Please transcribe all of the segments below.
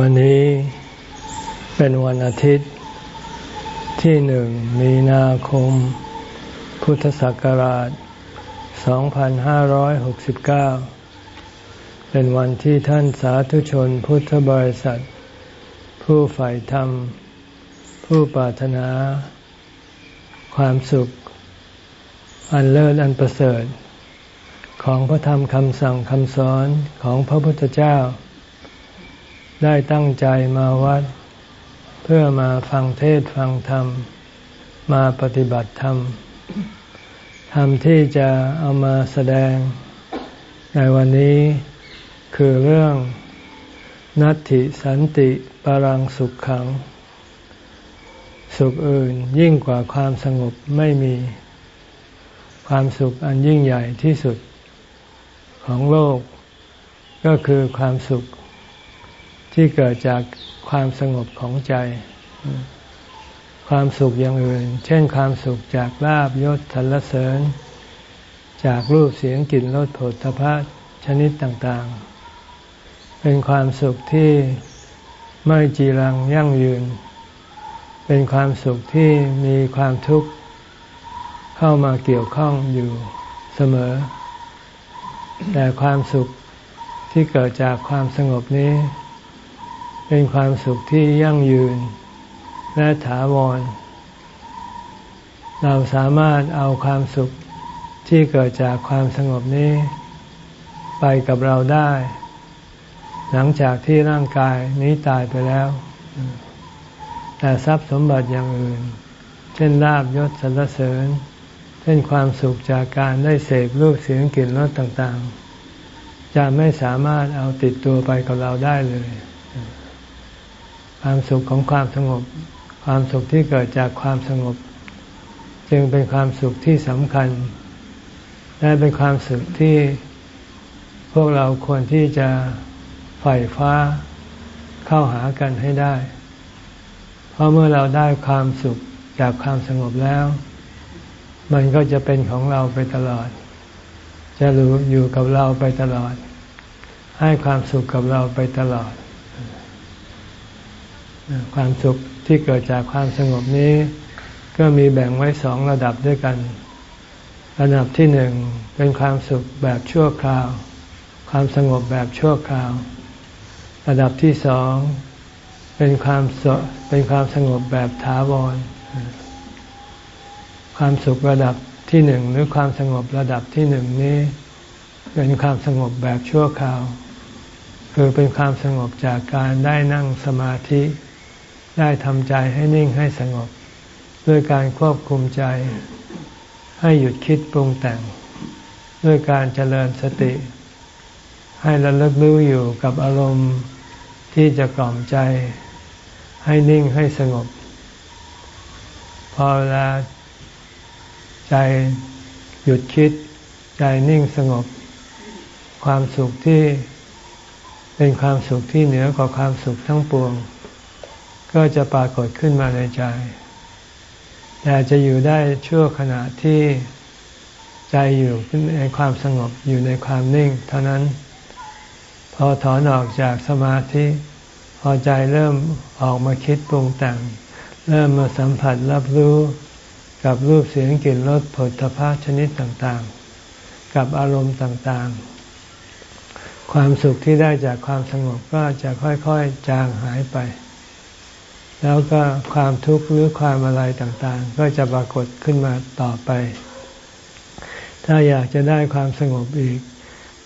วันนี้เป็นวันอาทิตย์ที่หนึ่งมีนาคม พุทธศักราช 2569 เป็นวันที่ท่านสาธุชนพุทธบริษัท ผู้ใฝ่ธรรม ผู้ปรารถนา ความสุข อันเลิศอันประเสริฐ ของพระธรรมคำสั่งคำสอนของพระพุทธเจ้า ได้ตั้งใจมาวัด เพื่อมาฟังเทศฟังธรรม มาปฏิบัติธรรม ธรรมที่จะเอามาแสดง ในวันนี้คือเรื่องนัตติสันติปรังสุขขัง สุขอื่นยิ่งกว่าความสงบไม่มี ความสุขอันยิ่งใหญ่ที่สุดของโลก ก็คือความสุข ที่เกิดจากความสงบของใจ ความสุขอย่างอื่น เช่นความสุขจากลาบยศสรรเสริญ จากรูปเสียงกลิ่นรสผลทพะชนิดต่างๆ เป็นความสุขที่ไม่จีรังยั่งยืน เป็นความสุขที่มีความทุกข์เข้ามาเกี่ยวข้องอยู่เสมอ แต่ความสุขที่เกิดจากความสงบนี้ เป็นความสุขที่ยั่งยืนและถาวร เราสามารถเอาความสุขที่เกิดจากความสงบนี้ ไปกับเราได้ หลังจากที่ร่างกายนี้ตายไปแล้ว แต่ทรัพย์สมบัติอย่างอื่น เช่นลาบยศสรรเสริญ เช่นความสุขจากการได้เสพรูปเสียงกลิ่นรสต่างๆ จะไม่สามารถเอาติดตัวไปกับเราได้เลย ความสุขของความสงบ ความสุขที่เกิดจากความสงบ จึงเป็นความสุขที่สำคัญ และเป็นความสุขที่พวกเราควรที่จะใฝ่ฟ้าเข้าหากันให้ได้ เพราะเมื่อเราได้ความสุขจากความสงบแล้ว มันก็จะเป็นของเราไปตลอด จะรู้อยู่กับเราไปตลอด ให้ความสุขกับเราไปตลอด ความสุขที่เกิดจากความสงบนี้ ก็มีแบ่งไว้สองระดับด้วยกัน ระดับที่หนึ่งเป็นความสุขแบบชั่วคราว ความสงบแบบชั่วคราว ระดับที่สองเป็นความสเป็นความสงบแบบถาวร ความสุขระดับที่หนึ่งหรือความสงบระดับที่หนึ่งนี้ เป็นความสงบแบบชั่วคราว คือเป็นความสงบจากการได้นั่งสมาธิ ได้ทำใจให้นิ่งให้สงบ ด้วยการควบคุมใจ ให้หยุดคิดปรุงแต่ง ด้วยการเจริญสติ ให้ระลึกรู้อยู่กับอารมณ์ที่จะกล่อมใจ ให้นิ่งให้สงบ พอเวลาใจหยุดคิด ใจนิ่งสงบ ความสุขที่เป็นความสุขที่เหนือกว่าความสุขทั้งปวง ก็จะปรากฏขึ้นมาในใจ แต่จะอยู่ได้ชั่วขณะที่ใจอยู่ในความสงบอยู่ในความนิ่ง เท่านั้น พอถอนออกจากสมาธิ พอใจเริ่มออกมาคิดปรุงแต่ง เริ่มมาสัมผัสรับรู้กับรูปเสียงกลิ่นรสผลพาชนิดต่างๆ กับอารมณ์ต่างๆ ความสุขที่ได้จากความสงบก็จะค่อยๆ จางหายไป แล้วก็ความทุกข์หรือความอะไรต่างๆ ก็จะปรากฏขึ้นมาต่อไป ถ้าอยากจะได้ความสงบอีก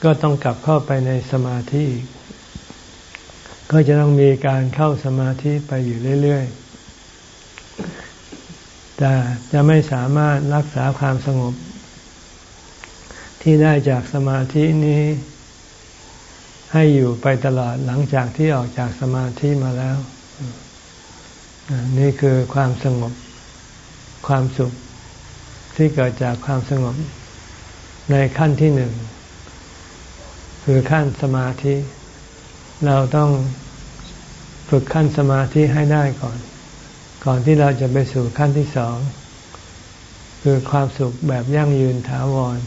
ก็ต้องกลับเข้าไปในสมาธิอีก ก็จะต้องมีการเข้าสมาธิไปอยู่เรื่อยๆ แต่จะไม่สามารถรักษาความสงบ ที่ได้จากสมาธินี้ให้อยู่ไปตลอดหลังจากที่ออกจากสมาธิมาแล้ว นี่คือความสงบความสุขที่เกิดจากความสงบในขั้นที่หนึ่ง คือขั้นสมาธิ เราต้องฝึกขั้นสมาธิให้ได้ก่อน ก่อนที่เราจะไปสู่ขั้นที่สอง คือความสุขแบบยั่งยืนถาวร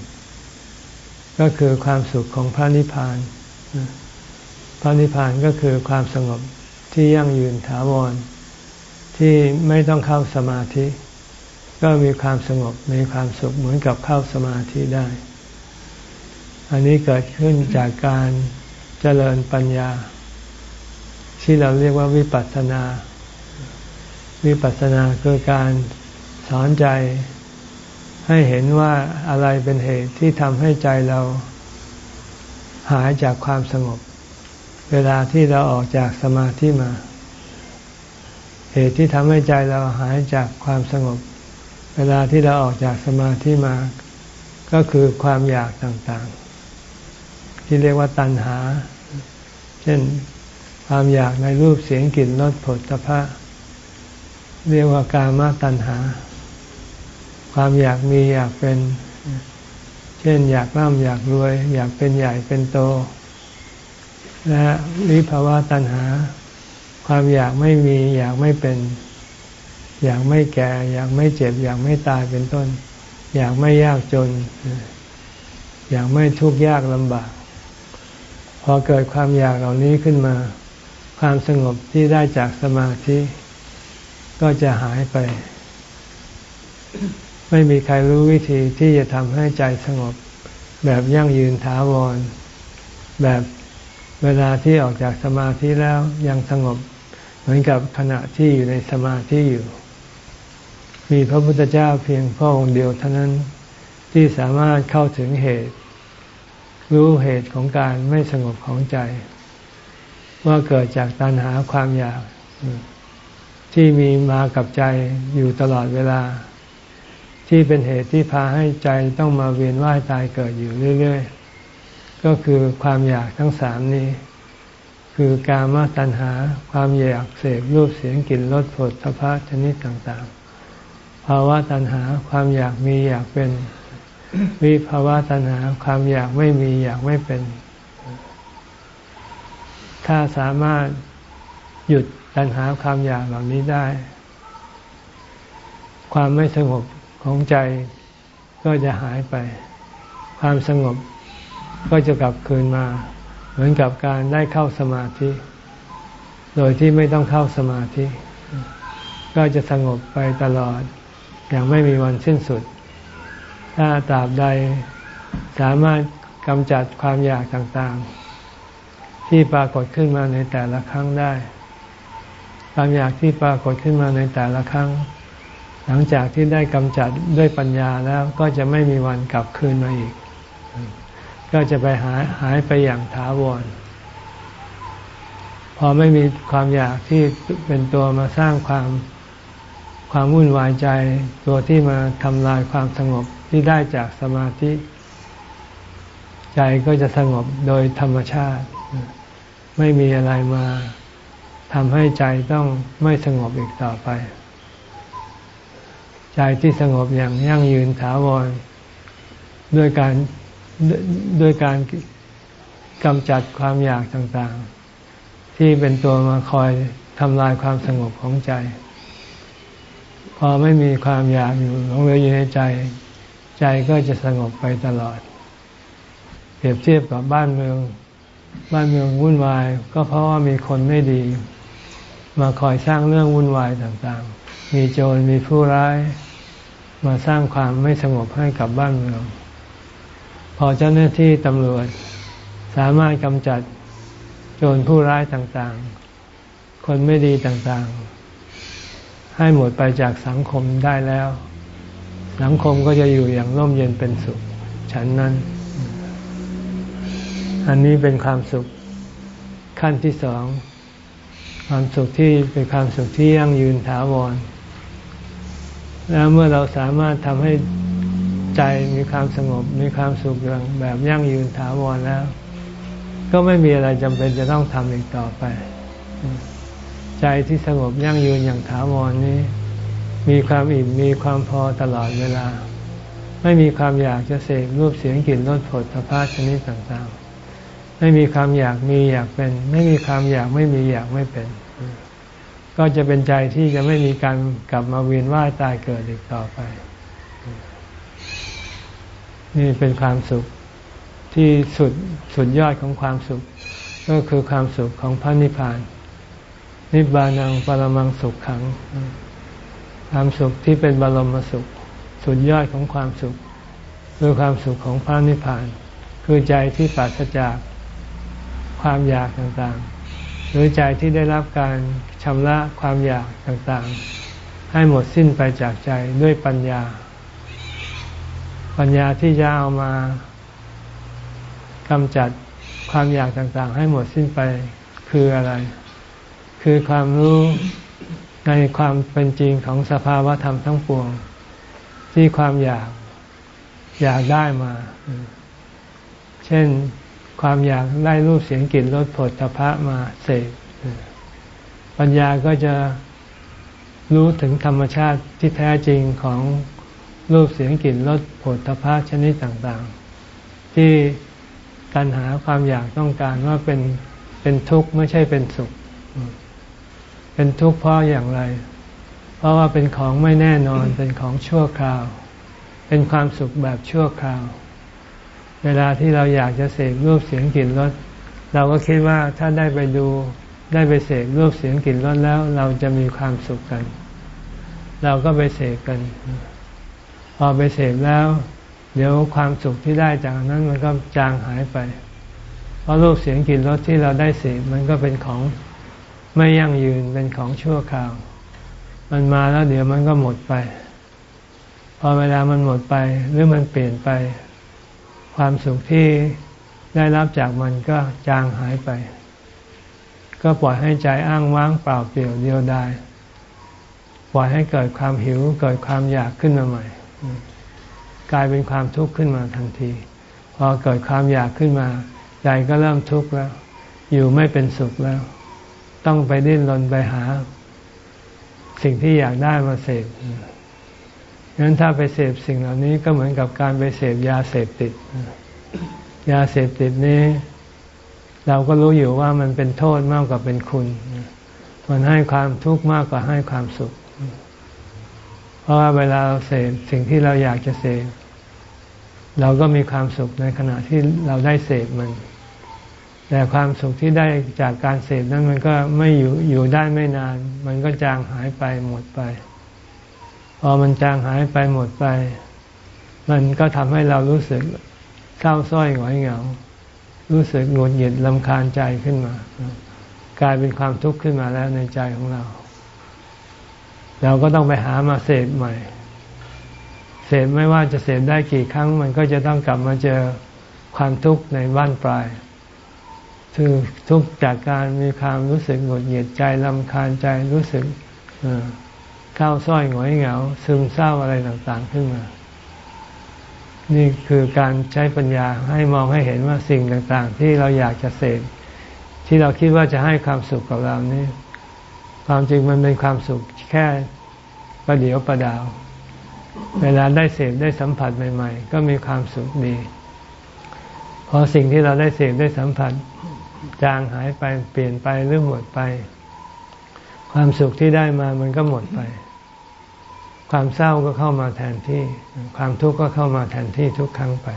ก็คือความสุขของพระนิพพาน พระนิพพานก็คือความสงบที่ยั่งยืนถาวร ที่ไม่ต้องเข้าสมาธิ ก็มีความสงบมีความสุขเหมือนกับเข้าสมาธิได้ อันนี้เกิดขึ้นจากการเจริญปัญญา ที่เราเรียกว่าวิปัสสนา วิปัสสนาคือการสอนใจให้เห็นว่าอะไรเป็นเหตุที่ทำให้ใจเราหายจากความสงบ เวลาที่เราออกจากสมาธิมา เหตุที่ทำให้ใจเราหายจากความสงบ เวลาที่เราออกจากสมาธิมา ก็คือความอยากต่างๆ ที่เรียกว่าตัณหา เช่นความอยากในรูปเสียงกลิ่นรสผลตภะเรียกว่ากามาตัณหา ความอยากมีอยากเป็น เช่น อยากร่ำอยากรวย อยากเป็นใหญ่เป็นโต และวิภาวะตัณหา ความอยากไม่มีอยากไม่เป็น อยากไม่แก่ อยากไม่เจ็บ อยากไม่ตายเป็นต้น อยากไม่ยากจน อยากไม่ทุกข์ยากลำบาก พอเกิดความอยากเหล่านี้ขึ้นมา ความสงบที่ได้จากสมาธิ ก็จะหายไป ไม่มีใครรู้วิธีที่จะทำให้ใจสงบ แบบยั่งยืนถาวร แบบเวลาที่ออกจากสมาธิแล้วยังสงบ เหมือนกับขณะที่อยู่ในสมาธิอยู่ มีพระพุทธเจ้าเพียงพระองค์เดียวเท่านั้นที่สามารถเข้าถึงเหตุ รู้เหตุของการไม่สงบของใจ ว่าเกิดจากตัณหาความอยาก ที่มีมากับใจอยู่ตลอดเวลา ที่เป็นเหตุที่พาให้ใจต้องมาเวียนว่ายตายเกิดอยู่เรื่อย ๆ ก็คือความอยากทั้งสามนี้ คือกามตัณหาความอยากเสพรูปเสียงกลิ่นรสผลสะพะชนิดต่างๆ ภาวะตัณหาความอยากมีอยากเป็น วิภาวะตัณหาความอยากไม่มีอยากไม่เป็น ถ้าสามารถหยุดตัณหาความอยากเหล่านี้ได้ ความไม่สงบของใจก็จะหายไป ความสงบก็จะกลับคืนมา เหมือนกับการได้เข้าสมาธิ โดยที่ไม่ต้องเข้าสมาธิ ก็จะสงบไปตลอด อย่างไม่มีวันสิ้นสุด ถ้าตราบใดสามารถกำจัดความอยากต่างๆ ที่ปรากฏขึ้นมาในแต่ละครั้งได้ ความอยากที่ปรากฏขึ้นมาในแต่ละครั้ง หลังจากที่ได้กำจัดด้วยปัญญาแล้วก็จะไม่มีวันกลับคืนมาอีก ก็จะไปหายหายไปอย่างถาวร พอไม่มีความอยากที่เป็นตัวมาสร้างความความวุ่นวายใจ ตัวที่มาทำลายความสงบที่ได้จากสมาธิ ใจก็จะสงบโดยธรรมชาติ ไม่มีอะไรมาทำให้ใจต้องไม่สงบอีกต่อไป ใจที่สงบอย่างยั่งยืนถาวรด้วยการ ด้วยการกำจัดความอยากต่างๆ ที่เป็นตัวมาคอยทำลายความสงบของใจ พอไม่มีความอยากอยู่หลงเหลืออยู่ในใจ ใจก็จะสงบไปตลอด เปรียบเทียบกับบ้านเมือง บ้านเมืองวุ่นวาย ก็เพราะว่ามีคนไม่ดี มาคอยสร้างเรื่องวุ่นวายต่างๆ มีโจรมีผู้ร้าย มาสร้างความไม่สงบให้กับบ้านเมือง พอเจ้าหน้าที่ตำรวจสามารถกำจัดโจรผู้ร้ายต่างๆ คนไม่ดีต่างๆ ให้หมดไปจากสังคมได้แล้ว สังคมก็จะอยู่อย่างร่มเย็นเป็นสุข ฉันนั้น อันนี้เป็นความสุขขั้นที่สอง ความสุขที่เป็นความสุขที่ยั่งยืนถาวร แล้วเมื่อเราสามารถทำให้ ใจมีความสงบมีความสุขอย่างแบบยั่งยืนถาวรแล้ว ก็ไม่มีอะไรจำเป็นจะต้องทำอีกต่อไป ใจที่สงบยั่งยืนอย่างถาวรนี้ มีความอิ่มมีความพอตลอดเวลา ไม่มีความอยากจะเสกรูปเสียงกลิ่นรสผลสภาพชนิดต่างๆ ไม่มีความอยากมีอยากเป็น ไม่มีความอยากไม่มีอยากไม่เป็น ก็จะเป็นใจที่จะไม่มีการกลับมาเวียนว่ายตายเกิดอีกต่อไป นี่เป็นความสุขที่สุดสุดยอดของความสุข ก็คือความสุขของพระนิพพาน นิบานังปรมังสุขขัง ความสุขที่เป็นบรมสุข สุดยอดของความสุขคือความสุขของพระนิพพาน คือใจที่ปราศจากความอยากต่างๆ หรือใจที่ได้รับการชำระความอยากต่างๆ ให้หมดสิ้นไปจากใจด้วยปัญญา ปัญญาที่จะเอามากำจัดความอยากต่างๆ ให้หมดสิ้นไปคืออะไร คือความรู้ในความเป็นจริงของสภาวะธรรมทั้งปวง ที่ความอยากอยากได้มา เช่นความอยากได้รูปเสียงกลิ่นรสผลตภะมาเสกปัญญาก็จะรู้ถึงธรรมชาติที่แท้จริงของ รูปเสียงกลิ่นรสผลตภะชนิดต่างๆ ที่ตัณหาความอยากต้องการว่าเป็นเป็นทุกข์ไม่ใช่เป็นสุข เป็นทุกข์เพราะอย่างไร เพราะว่าเป็นของไม่แน่นอนเป็นของชั่วคราว เป็นความสุขแบบชั่วคราว เวลาที่เราอยากจะเสพรูปเสียงกลิ่นรสเราก็คิดว่าถ้าได้ไปดูได้ไปเสพรูปเสียงกลิ่นรสแล้วเราจะมีความสุขกัน เราก็ไปเสพกัน อไปเสพแล้ว เดี๋ยวความสุขที่ได้จากนั้นมันก็จางหายไป เพราะรูปเสียงกลิ่นรสที่เราได้เสพมันก็เป็นของไม่ยั่งยืนเป็นของชั่วคราว มันมาแล้วเดี๋ยวมันก็หมดไป พอเวลามันหมดไปหรือมันเปลี่ยนไป ความสุขที่ได้รับจากมันก็จางหายไป ก็ปล่อยให้ใจอ้างว้างเปล่าเปลี่ยวเดียวดายปล่อยให้เกิดความหิวเกิดความอยากขึ้นมาใหม่ กลายเป็นความทุกข์ขึ้นมาทันที พอเกิดความอยากขึ้นมาใจก็เริ่มทุกข์แล้ว อยู่ไม่เป็นสุขแล้ว ต้องไปดิ้นรนไปหา สิ่งที่อยากได้มาเสพงั้นถ้าไปเสพสิ่งเหล่านี้ก็เหมือนกับการไปเสพยาเสพติด ยาเสพติดนี้ เราก็รู้อยู่ว่ามันเป็นโทษมากกว่าเป็นคุณ มันให้ความทุกข์มากกว่าให้ความสุข เพราะว่าเวลาเราเสพสิ่งที่เราอยากจะเสพเราก็มีความสุขในขณะที่เราได้เสพมัน แต่ความสุขที่ได้จากการเสพนั้นมันก็ไม่อยู่อยู่ได้ไม่นาน มันก็จางหายไปหมดไป พอมันจางหายไปหมดไป มันก็ทำให้เรารู้สึกเศร้าส้อยหงอยเหงา รู้สึกหงุดหงิดลำคาญใจขึ้นมา กลายเป็นความทุกข์ขึ้นมาแล้วในใจของเรา เราก็ต้องไปหามาเสพใหม่ เสพไม่ว่าจะเสพได้กี่ครั้ง มันก็จะต้องกลับมาเจอความทุกข์ในบ้านปลายคือทุกข์จากการมีความรู้สึกหงุดหงิดใจลำคาญใจรู้สึกเข้าส้อยหงอยเหงา ซึมเศร้าอะไรต่างๆขึ้นมา นี่คือการใช้ปัญญาให้มองให้เห็นว่าสิ่งต่างๆ ที่เราอยากจะเสพที่เราคิดว่าจะให้ความสุขกับเรานี่ ความจริงมันเป็นความสุขแค่ประเดียวประดาว เวลาได้เสพได้สัมผัสใหม่ ๆ ก็มีความสุขดีพอสิ่งที่เราได้เสพได้สัมผัส จางหายไปเปลี่ยนไปหรือหมดไป ความสุขที่ได้มามันก็หมดไป ความเศร้าก็เข้ามาแทนที่ ความทุกข์ก็เข้ามาแทนที่ทุกครั้งไป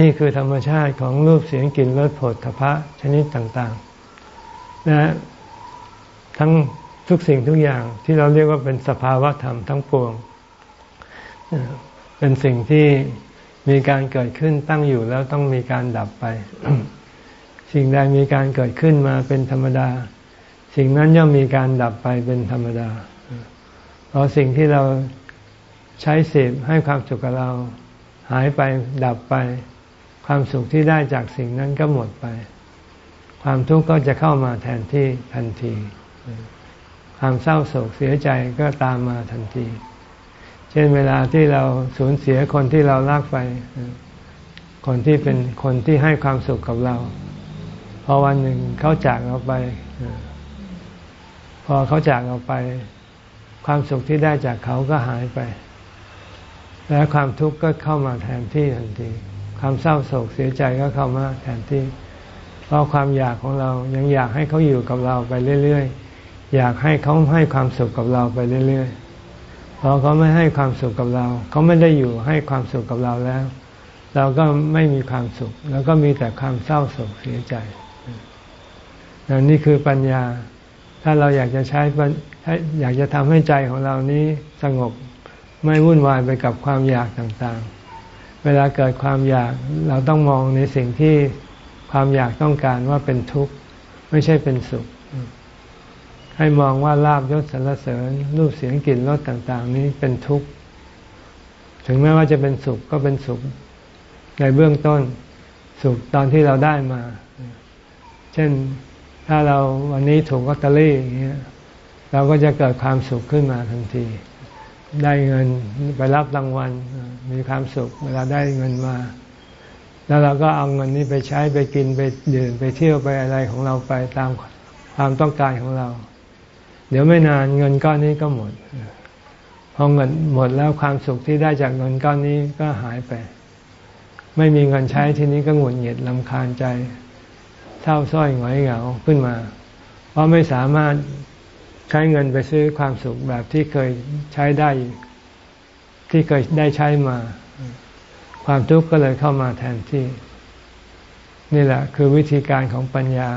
นี่คือธรรมชาติของรูปเสียงกลิ่นรสผลทพะชนิดต่างๆและ ทั้งทุกสิ่งทุกอย่างที่เราเรียกว่าเป็นสภาวะธรรมทั้งปวง เป็นสิ่งที่มีการเกิดขึ้นตั้งอยู่แล้วต้องมีการดับไป สิ่งใดมีการเกิดขึ้นมาเป็นธรรมดา สิ่งนั้นย่อมมีการดับไปเป็นธรรมดา เพราะสิ่งที่เราใช้เสพให้ความสุขกับเราหายไปดับไป ความสุขที่ได้จากสิ่งนั้นก็หมดไป ความทุกข์ก็จะเข้ามาแทนที่ทันที ความเศร้าโศกเสียใจก็ตามมาทันที เช่นเวลาที่เราสูญเสียคนที่เรารักไป คนที่เป็นคนที่ให้ความสุขกับเรา พอวันหนึ่งเขาจากเราไป พอเขาจากเราไป ความสุขที่ได้จากเขาก็หายไป และความทุกข์ก็เข้ามาแทนที่ทันที ความเศร้าโศกเสียใจก็เข้ามาแทนที่ เพราะความอยากของเรายังอยากให้เขาอยู่กับเราไปเรื่อย ๆ อยากให้เขาให้ความสุขกับเราไปเรื่อยๆพอเขาไม่ให้ความสุขกับเรา เขาไม่ได้อยู่ให้ความสุขกับเราแล้ว เราก็ไม่มีความสุข แล้วก็มีแต่ความเศร้าโศกเสียใจนนี่คือปัญญา ถ้าเราอยากจะใช้อยากจะทำให้ใจของเรานี้สงบไม่วุ่นวายไปกับความอยากต่างๆ เวลาเกิดความอยากเราต้องมองในสิ่งที่ความอยากต้องการว่าเป็นทุกข์ ไม่ใช่เป็นสุข ให้มองว่าลาบยศสรรเสริญรูปเสียงกลิ่นรสต่าง ๆ นี้เป็นทุกข์ ถึงแม้ว่าจะเป็นสุขก็เป็นสุข ในเบื้องต้นสุขตอนที่เราได้มา เช่นถ้าเราวันนี้ถูกลอตเตอรี่อย่างเงี้ยเราก็จะเกิดความสุขขึ้นมาทันที ได้เงินไปรับรางวัลมีความสุข เวลาได้เงินมา แล้วเราก็เอาเงินนี้ไปใช้ไปกินไปดื่มไปเที่ยวไปอะไรของเราไปตามความต้องการของเรา เดี๋ยวไม่นานเงินก้อนนี้ก็หมดพอเงินหมดแล้วความสุขที่ได้จากเงินก้อนนี้ก็หายไป ไม่มีเงินใช้ทีนี้ก็หงุดหงิดลำคาญใจเศร้าส้อยหงอยเหงาขึ้นมา เพราะไม่สามารถใช้เงินไปซื้อความสุขแบบที่เคยใช้ได้ที่เคยได้ใช้มา ความทุกข์ก็เลยเข้ามาแทนที่ นี่แหละคือวิธีการของปัญญา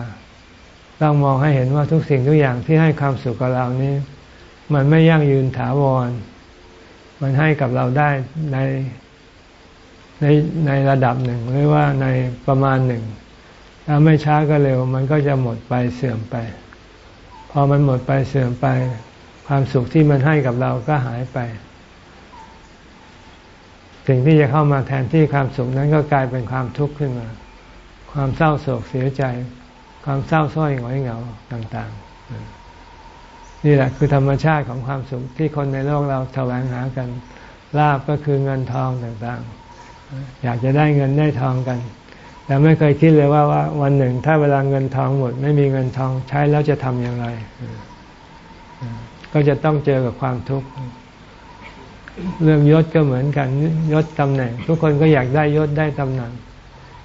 ต้องมองให้เห็นว่าทุกสิ่งทุกอย่างที่ให้ความสุขกับเรานี้ มันไม่ยั่งยืนถาวร มันให้กับเราได้ในในในระดับหนึ่งหรือว่าในประมาณหนึ่งถ้าไม่ช้าก็เร็ว มันก็จะหมดไปเสื่อมไป พอมันหมดไปเสื่อมไป ความสุขที่มันให้กับเราก็หายไป สิ่งที่จะเข้ามาแทนที่ความสุขนั้นก็กลายเป็นความทุกข์ขึ้นมา ความเศร้าโศกเสียใจ ความเศร้าส้อยหงอยเหงาต่างๆ นี่แหละคือธรรมชาติของความสุขที่คนในโลกเราแสวงหากันลาบก็คือเงินทองต่างๆ อยากจะได้เงินได้ทองกัน แต่ไม่เคยคิดเลยว่าว่าวันหนึ่งถ้าเวลาเงินทองหมด ไม่มีเงินทองใช้แล้วจะทำอย่างไร ก็จะต้องเจอกับความทุกข์เรื่องยศก็เหมือนกันยศตำแหน่ง ทุกคนก็อยากได้ยศได้ตำแหน่ง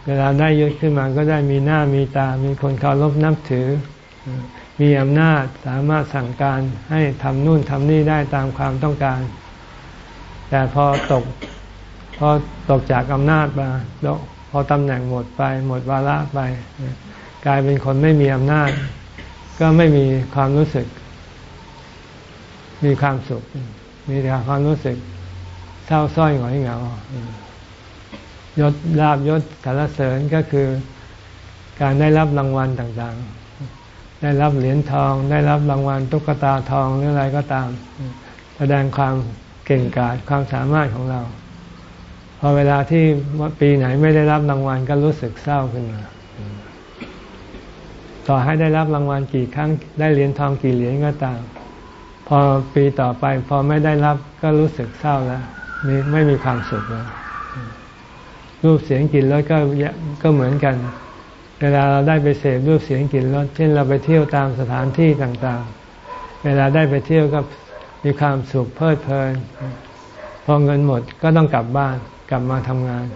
เวลาได้ยศขึ้นมาก็ได้มีหน้ามีตา มีคนเคารพนับถือ มีอำนาจสามารถสั่งการให้ทำนู่นทำนี่ได้ตามความต้องการ แต่พอตกพอตกจากอำนาจมาพอตำแหน่งหมดไป หมดวาระไป กลายเป็นคนไม่มีอำนาจ ก็ไม่มีความรู้สึก มีความสุข มีแต่ความรู้สึกเศร้าส้อยหงอยเหงา ยศลาบยศสารเสริญก็คือการได้รับรางวัลต่างๆ ได้รับเหรียญทอง ได้รับรางวัลตุ๊กตาทองหรืออะไรก็ตาม แสดงความเก่งกาจความสามารถของเรา พอเวลาที่ปีไหนไม่ได้รับรางวัลก็รู้สึกเศร้าขึ้นมา ต่อให้ได้รับรางวัลกี่ครั้ง ได้เหรียญทองกี่เหรียญก็ตาม พอปีต่อไปพอไม่ได้รับก็รู้สึกเศร้าแล้วมีไม่มีความสุขแล้ว รูปเสียงกลิ่นรสก็ก็เหมือนกัน เวลาเราได้ไปเสพรูปเสียงกลิ่นรสเช่นเราไปเที่ยวตามสถานที่ต่างๆ เวลาได้ไปเที่ยวก็มีความสุขเพลิดเพลิน พอเงินหมดก็ต้องกลับบ้านกลับมาทำงาน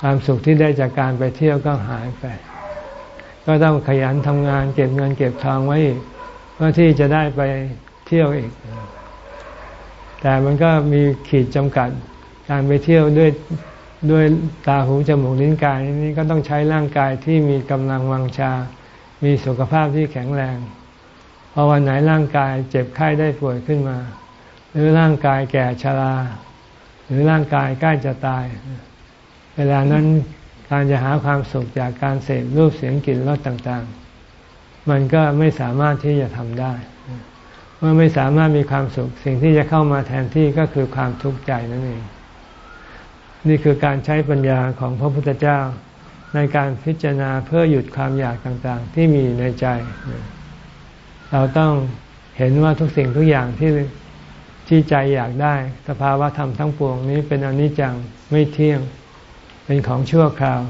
ความสุขที่ได้จากการไปเที่ยวก็หายไป ก็ต้องขยันทำงาน เก็บเงินเก็บทองไว้เพื่อที่จะได้ไปเที่ยวอีก แต่มันก็มีขีดจำกัด การไปเที่ยวด้วย ด้วยตาหูจมูกลิ้นกายนี้ก็ต้องใช้ร่างกายที่มีกำลังวังชา มีสุขภาพที่แข็งแรง พอวันไหนร่างกายเจ็บไข้ได้ป่วยขึ้นมา หรือร่างกายแก่ชรา หรือร่างกายใกล้จะตาย เวลานั้นการจะหาความสุขจากการเสพรูปเสียงกลิ่นรสต่างๆ มันก็ไม่สามารถที่จะทำได้ เมื่อไม่สามารถมีความสุข สิ่งที่จะเข้ามาแทนที่ก็คือความทุกข์ใจนั่นเอง นี่คือการใช้ปัญญาของพระพุทธเจ้า ในการพิจารณาเพื่อหยุดความอยากต่างๆ ที่มีในใจ เราต้องเห็นว่าทุกสิ่งทุกอย่างที่ที่ใจอยากได้ สภาวะธรรมทั้งปวงนี้เป็นอนิจจังไม่เที่ยง เป็นของชั่วคราว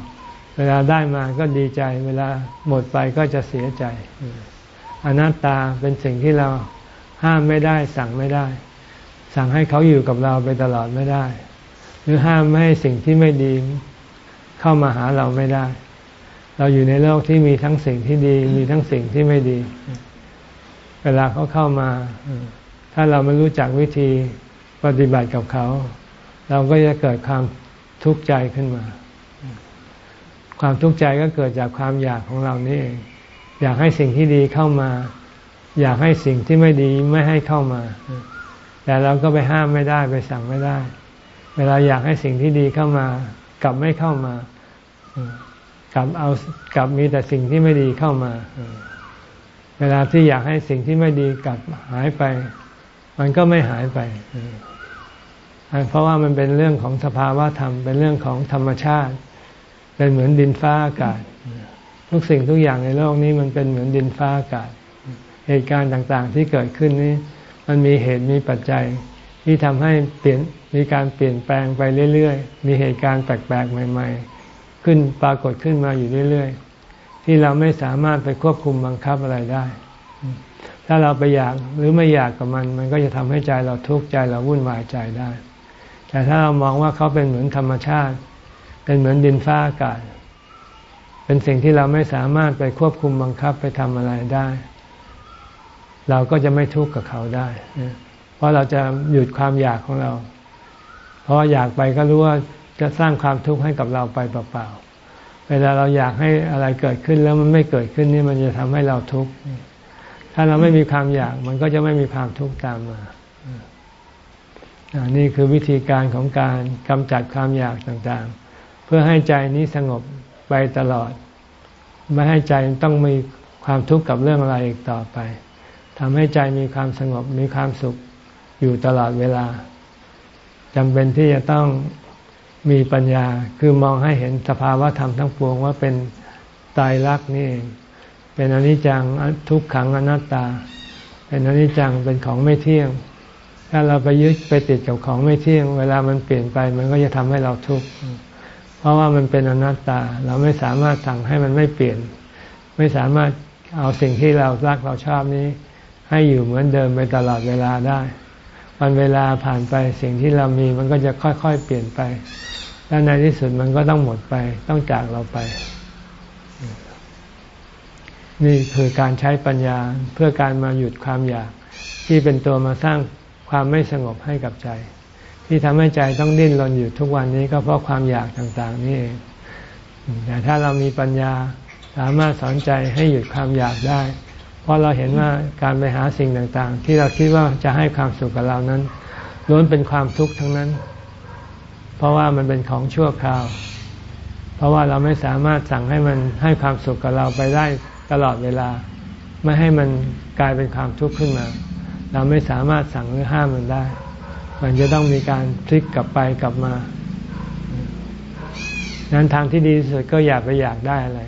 เวลาได้มาก็ดีใจ เวลาหมดไปก็จะเสียใจ อนัตตาเป็นสิ่งที่เราห้ามไม่ได้ สั่งไม่ได้ สั่งให้เขาอยู่กับเราไปตลอดไม่ได้ หรือห้ามไม่ให้สิ่งที่ไม่ดีเข้ามาหาเราไม่ได้ เราอยู่ในโลกที่มีทั้งสิ่งที่ดี มีทั้งสิ่งที่ไม่ดี เวลาเขาเข้ามา ถ้าเราไม่รู้จักวิธีปฏิบัติกับเขา เราก็จะเกิดความทุกข์ใจขึ้นมา ความทุกข์ใจก็เกิดจากความอยากของเรานี่เองอยากให้สิ่งที่ดีเข้ามา อยากให้สิ่งที่ไม่ดีไม่ให้เข้ามา แต่เราก็ไปห้ามไม่ได้ไปสั่งไม่ได้ เวลาอยากให้สิ่งที่ดีเข้ามากลับไม่เข้ามากลับเอากลับมีแต่สิ่งที่ไม่ดีเข้ามา เวลาที่อยากให้สิ่งที่ไม่ดีกลับหายไป มันก็ไม่หายไปเพราะว่ามันเป็นเรื่องของสภาวะธรรม เป็นเรื่องของธรรมชาติ เป็นเหมือนดินฟ้าอากาศ ทุกสิ่งทุกอย่างในโลกนี้มันเป็นเหมือนดินฟ้าอากาศ เหตุการณ์ต่างๆที่เกิดขึ้นนี้ มันมีเหตุมีปัจจัยที่ทำให้เปลี่ยน มีการเปลี่ยนแปลงไปเรื่อยๆ มีเหตุการณ์แปลกๆ ใหม่ๆ ขึ้นปรากฏขึ้นมาอยู่เรื่อยๆ ที่เราไม่สามารถไปควบคุมบังคับอะไรได้ ถ้าเราไปอยากหรือไม่อยากกับมัน มันก็จะทำให้ใจเราทุกข์ใจเราวุ่นวายใจได้ แต่ถ้าเรามองว่าเขาเป็นเหมือนธรรมชาติ เป็นเหมือนดินฟ้าอากาศ เป็นสิ่งที่เราไม่สามารถไปควบคุมบังคับไปทำอะไรได้ เราก็จะไม่ทุกข์กับเขาได้ เพราะเราจะหยุดความอยากของเรา เพราะอยากไปก็รู้ว่าจะสร้างความทุกข์ให้กับเราไปเปล่าๆ เวลาเราอยากให้อะไรเกิดขึ้นแล้วมันไม่เกิดขึ้นนี่มันจะทำให้เราทุกข์ ถ้าเราไม่มีความอยากมันก็จะไม่มีความทุกข์ตามมานี่คือวิธีการของการกำจัดความอยากต่างๆ เพื่อให้ใจนี้สงบไปตลอด ไม่ให้ใจต้องมีความทุกข์กับเรื่องอะไรอีกต่อไปทำให้ใจมีความสงบมีความสุขอยู่ตลอดเวลา จำเป็นที่จะต้องมีปัญญาคือมองให้เห็นสภาวะธรรมทั้งปวงว่าเป็นตายรักนี่เองเป็นอนิจจังทุกขังอนัตตา เป็นอนิจจังเป็นของไม่เที่ยง ถ้าเราไปยึดไปติดกับของไม่เที่ยง เวลามันเปลี่ยนไปมันก็จะทำให้เราทุกข์เพราะว่ามันเป็นอนัตตา เราไม่สามารถสั่งให้มันไม่เปลี่ยน ไม่สามารถเอาสิ่งที่เรารักเราชอบนี้ ให้อยู่เหมือนเดิมไปตลอดเวลาได้ วันเวลาผ่านไปสิ่งที่เรามีมันก็จะค่อยๆเปลี่ยนไป และในที่สุดมันก็ต้องหมดไป ต้องจากเราไป นี่คือการใช้ปัญญาเพื่อการมาหยุดความอยาก ที่เป็นตัวมาสร้างความไม่สงบให้กับใจ ที่ทำให้ใจต้องดิ้นรนอยู่ทุกวันนี้ก็เพราะความอยากต่างๆ นี่เองแต่ถ้าเรามีปัญญาสามารถสอนใจให้หยุดความอยากได้ เพราะเราเห็นว่าการไปหาสิ่งต่างๆ ที่เราคิดว่าจะให้ความสุขกับเรานั้นล้วนเป็นความทุกข์ทั้งนั้น เพราะว่ามันเป็นของชั่วคราว เพราะว่าเราไม่สามารถสั่งให้มันให้ความสุขกับเราไปได้ตลอดเวลา ไม่ให้มันกลายเป็นความทุกข์ขึ้นมา เราไม่สามารถสั่งหรือห้ามมันได้ มันจะต้องมีการพลิกกลับไปกลับมานั้นทางที่ดีที่สุดก็อย่าไปอยากได้อะไร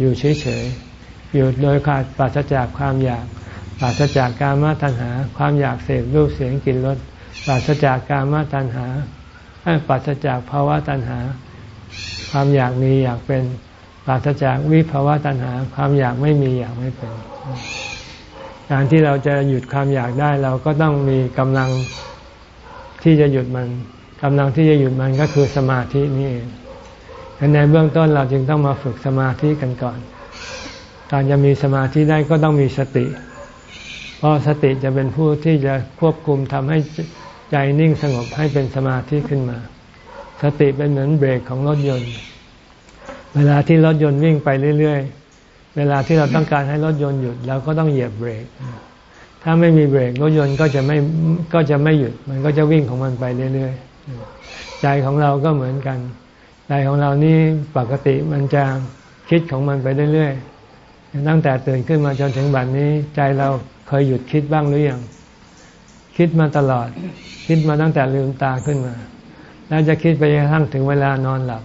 อยู่เฉยๆ อยู่โดยขาดปราศจากความอยาก ปราศจากการมาตัญหา ความอยากเสพรูปเสียงกลิ่นรสปราศจากการมาตัญหาปราศจากภาวะตัญหา ความอยากมีอยากเป็นปราศจากวิภาวะตัญหา ความอยากไม่มีอยากไม่เป็น การที่เราจะหยุดความอยากได้เราก็ต้องมีกำลังที่จะหยุดมันกำลังที่จะหยุดมันก็คือสมาธินี่เองในเบื้องต้นเราจึงต้องมาฝึกสมาธิกันก่อน การจะมีสมาธิได้ก็ต้องมีสติ เพราะสติจะเป็นผู้ที่จะควบคุมทำให้ใจนิ่งสงบให้เป็นสมาธิขึ้นมา สติเป็นเหมือนเบรกของรถยนต์ เวลาที่รถยนต์วิ่งไปเรื่อย ๆ เวลาที่เราต้องการให้รถยนต์หยุดเราก็ต้องเหยียบเบรก ถ้าไม่มีเบรกรถยนต์ก็จะไม่ก็จะไม่หยุด มันก็จะวิ่งของมันไปเรื่อย ๆ ใจของเราก็เหมือนกัน ใจของเรานี่ปกติมันจะคิดของมันไปเรื่อย ๆ ตั้งแต่ตื่นขึ้นมาจนถึงบัดนนี้ ใจเราเคยหยุดคิดบ้างหรือยังคิดมาตลอด คิดมาตั้งแต่ลืมตาขึ้นมา แล้วจะคิดไปจนกระทั่งถึงเวลานอนหลับ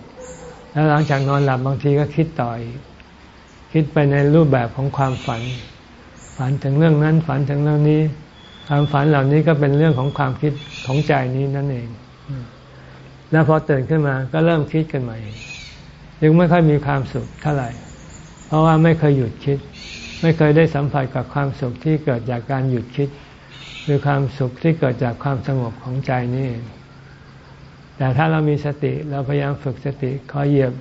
แล้วหลังจากนอนหลับบางทีก็คิดต่ออีกคิดไปในรูปแบบของความฝัน ฝันถึงเรื่องนั้นฝันถึงเรื่องนี้ ความฝันเหล่านี้ก็เป็นเรื่องของความคิดของใจนี้นั่นเอง แล้วพอตื่นขึ้นมาก็เริ่มคิดกันใหม่ยังไม่ค่อยมีความสุขเท่าไหร่ เพราะว่าไม่เคยหยุดคิด ไม่เคยได้สัมผัสกับความสุขที่เกิดจากการหยุดคิด หรือความสุขที่เกิดจากความสงบของใจนี่ แต่ถ้าเรามีสติเราพยายามฝึกสติคอยเหยียบ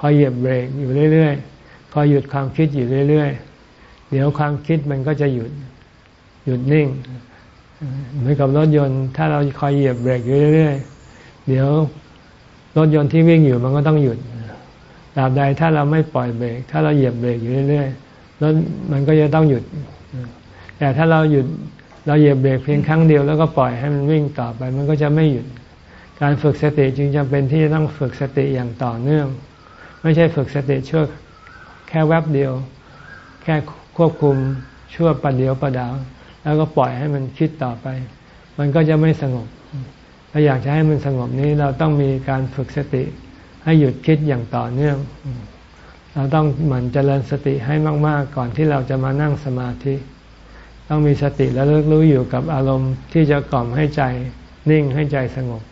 คอยเหยียบเบรกอยู่เรื่อยๆพอยหยุดความคิดอยู่เรื่อยๆ เดี๋ยวความคิดมันก็จะหยุดหยุดนิ่งเหมือนกับรถยนต์ ถ้าเราคอยเหยียบเบรกอยู่เรื่อยๆ เดี๋ยวรถยนต์ที่วิ่งอยู่มันก็ต้องหยุด ตราบใดถ้าเราไม่ปล่อยเบรก ถ้าเราเหยียบเบรกอยู่เรื่อยๆรถมันก็จะต้องหยุด แต่ถ้าเราหยุดเราเหยียบเบรกเพียงครั้งเดียวแล้วก็ปล่อยให้มันวิ่งต่อไป มันก็จะไม่หยุด การฝึกสติจึงจำเป็นที่จะต้องฝึกสติอย่างต่อเนื่อง ไม่ใช่ฝึกสติชั่วแค่แวบเดียว แค่ควบคุมชั่วประเดียวประดาว แล้วก็ปล่อยให้มันคิดต่อไป มันก็จะไม่สงบถ้าอยากจะให้มันสงบนี้เราต้องมีการฝึกสติ ให้หยุดคิดอย่างต่อเนื่อง เราต้องหมั่นเจริญสติให้มาก ๆ ก่อนที่เราจะมานั่งสมาธิ ต้องมีสติและเลิกรู้อยู่กับอารมณ์ที่จะกล่อมให้ใจนิ่งให้ใจสงบ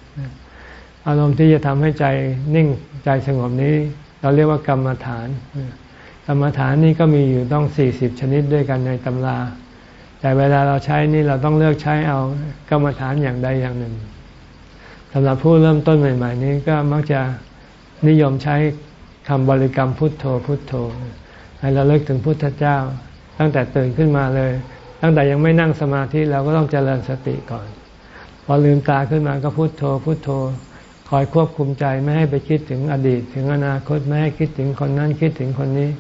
อารมณ์ที่จะทำให้ใจนิ่งใจสงบนี้ เราเรียกว่ากรรมฐาน กรรมฐานนี้ก็มีอยู่ต้องสี่สิบชนิดด้วยกันในตำรา แต่เวลาเราใช้นี่เราต้องเลือกใช้เอากรรมฐานอย่างใดอย่างหนึ่งสำหรับผู้เริ่มต้นใหม่ ๆ นี้ก็มักจะ นิยมใช้คำบริกรรมพุทโธพุทโธ ให้เราเลิกถึงพุทธเจ้า ตั้งแต่ตื่นขึ้นมาเลย ตั้งแต่ยังไม่นั่งสมาธิเราก็ต้องเจริญสติก่อน พอลืมตาขึ้นมาก็พุทโธพุทโธ คอยควบคุมใจไม่ให้ไปคิดถึงอดีต ถึงอนาคตไม่ให้คิดถึงคนนั้นคิดถึงคนนี้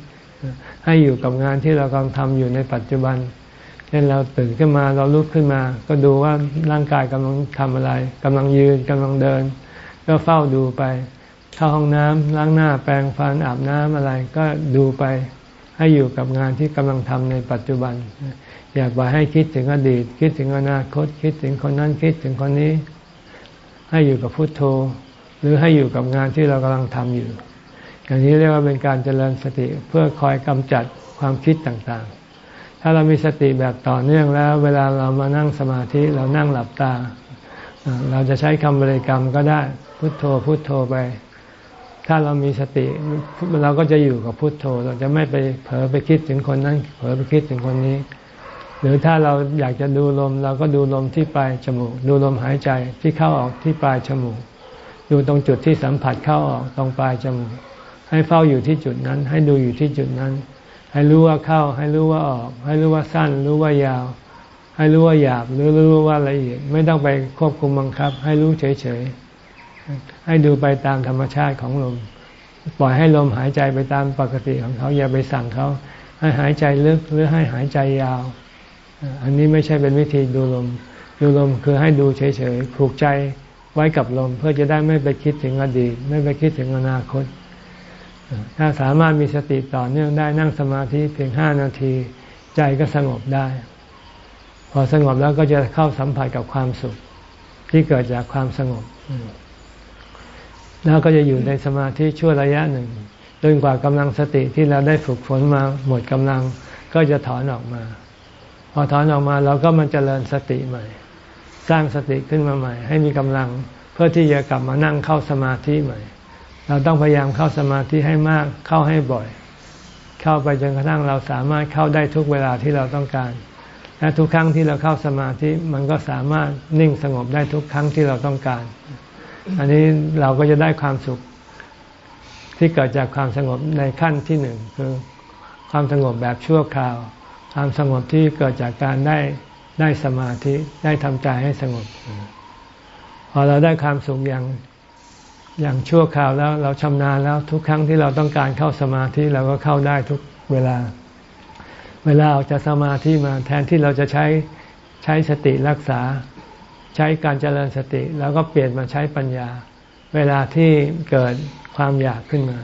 ให้อยู่กับงานที่เรากำลังทำอยู่ในปัจจุบันช่นเราตื่นขึ้นมาเราลุกขึ้นมา ก็ดูว่าร่างกายกำลังทำอะไรกำลังยืนกำลังเดิน ก็เฝ้าดูไป เข้าห้องน้ำล้างหน้าแปรงฟันอาบน้ำอะไรก็ดูไปให้อยู่กับงานที่กำลังทำในปัจจุบัน อย่าไปให้คิดถึงอดีต คิดถึงอนาคต คิดถึงคนนั้นคิดถึงคนนี้ ให้อยู่กับพุทโธ หรือให้อยู่กับงานที่เรากำลังทำอยู่ อย่างนี้เรียกว่าเป็นการเจริญสติเพื่อคอยกำจัดความคิดต่างๆ ถ้าเรามีสติแบบต่อเนื่องแล้ว เวลาเรามานั่งสมาธิเรานั่งหลับตา เราจะใช้คำบริกรรมก็ได้พุทโธพุทโธไป ถ้าเรามีสติเราก็จะอยู่กับพุทโธ เราจะไม่ไปเผลอไปคิดถึงคนนั้น เผลอไปคิดถึงคนนี้ หรือถ้าเราอยากจะดูลม เราก็ดูลมที่ปลายจมูก ดูลมหายใจที่เข้าออกที่ปลายจมูก ดูตรงจุดที่สัมผัสเข้าออกตรงปลายจมูก ให้เฝ้าอยู่ที่จุดนั้น ให้ดูอยู่ที่จุดนั้น ให้รู้ว่าเข้า ให้รู้ว่าออก ให้รู้ว่าสั้น รู้ว่ายาว ให้รู้ว่าหยาบหรือรู้ว่าละเอียด ไม่ต้องไปควบคุมบังคับ ให้รู้เฉยๆ ให้ดูไปตามธรรมชาติของลม ปล่อยให้ลมหายใจไปตามปกติของเขาอย่าไปสั่งเขาให้หายใจลึกหรือให้หายใจยาว อันนี้ไม่ใช่เป็นวิธีดูลม ดูลมคือให้ดูเฉยๆผูกใจไว้กับลม เพื่อจะได้ไม่ไปคิดถึงอดีต ไม่ไปคิดถึงอนาคต ถ้าสามารถมีสติต่อเนื่องได้นั่งสมาธิเพียงห้านาที ใจก็สงบได้ พอสงบแล้วก็จะเข้าสัมผัสกับความสุข ที่เกิดจากความสงบ แล้วก็จะอยู่ในสมาธิช่วระยะหนึ่งจนกว่ากำลังสติที่เราได้ฝึกฝนมาหมดกำลังก็จะถอนออกมา พอถอนออกมาเราก็มันจเจริญสติใหม่ สร้างสติขึ้นมาใหม่ ให้มีกำลังเพื่อที่จะกลับมานั่งเข้าสมาธิใหม่ เราต้องพยายามเข้าสมาธิให้มากเข้าให้บ่อย เข้าไปจนกระทั่งเราสามารถเข้าได้ทุกเวลาที่เราต้องการ และทุกครั้งที่เราเข้าสมาธิมันก็สามารถนิ่งสงบได้ทุกครั้งที่เราต้องการ อันนี้เราก็จะได้ความสุขที่เกิดจากความสงบในขั้นที่หนึ่งคือความสงบแบบชั่วคราว ความสงบที่เกิดจากการได้ได้สมาธิได้ทำใจให้สงบ พอเราได้ความสุขอย่างอย่างชั่วคราวแล้วเราชำนาญแล้วทุกครั้งที่เราต้องการเข้าสมาธิเราก็เข้าได้ทุกเวลา เวลาออกจากสมาธิมาแทนที่เราจะใช้ใช้สติรักษา ใช้การเจริญสติ แล้วก็เปลี่ยนมาใช้ปัญญา เวลาที่เกิดความอยากขึ้นมา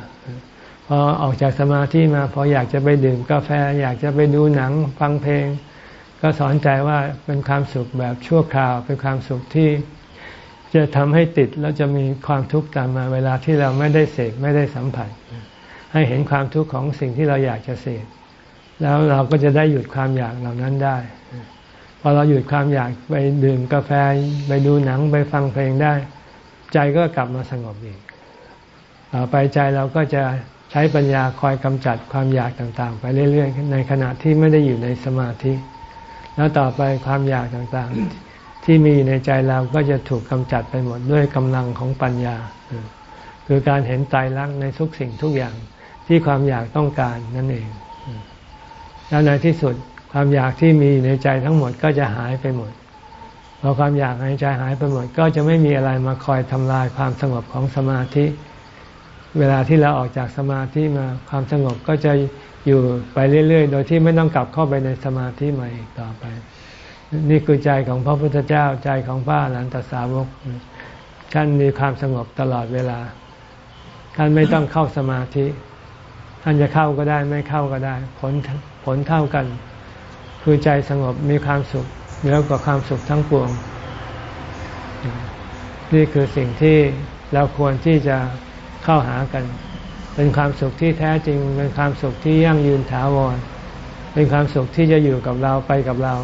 พอออกจากสมาธิมาพออยากจะไปดื่มกาแฟ อยากจะไปดูหนังฟังเพลง ก็สอนใจว่าเป็นความสุขแบบชั่วคราว เป็นความสุขที่จะทำให้ติดแล้วจะมีความทุกข์ตามมาเวลาที่เราไม่ได้เสกไม่ได้สัมผัส ให้เห็นความทุกข์ของสิ่งที่เราอยากจะเสกแล้วเราก็จะได้หยุดความอยากเหล่านั้นได้ พอเราหยุดความอยากไปดื่มกาแฟไปดูหนังไปฟังเพลงได้ ใจก็กลับมาสงบอีกต่อไปใจเราก็จะใช้ปัญญาคอยกำจัดความอยากต่างๆ ไปเรื่อยๆ ในขณะที่ไม่ได้อยู่ในสมาธิ แล้วต่อไปความอยากต่างๆ ที่มีในใจเราก็จะถูกกำจัดไปหมดด้วยกำลังของปัญญา คือการเห็นใจรักในทุกสิ่งทุกอย่างที่ความอยากต้องการนั่นเอง แล้วในที่สุด ความอยากที่มีในใจทั้งหมดก็จะหายไปหมดพอความอยากในใจหายไปหมด ก็จะไม่มีอะไรมาคอยทำลายความสงบของสมาธิ เวลาที่เราออกจากสมาธิมาความสงบก็จะอยู่ไปเรื่อย ๆ โดยที่ไม่ต้องกลับเข้าไปในสมาธิใหม่อีกต่อไป นี่คือใจของพระพุทธเจ้าใจของพระหลานตสาวกท่านมีความสงบตลอดเวลา ท่านไม่ต้องเข้าสมาธิ ท่านจะเข้าก็ได้ไม่เข้าก็ได้ ผลผลเท่ากัน คือใจสงบมีความสุขเหนือกว่าความสุขทั้งปวง นี่คือสิ่งที่เราควรที่จะเข้าหากัน เป็นความสุขที่แท้จริง เป็นความสุขที่ยั่งยืนถาวร เป็นความสุขที่จะอยู่กับเราไปกับเรา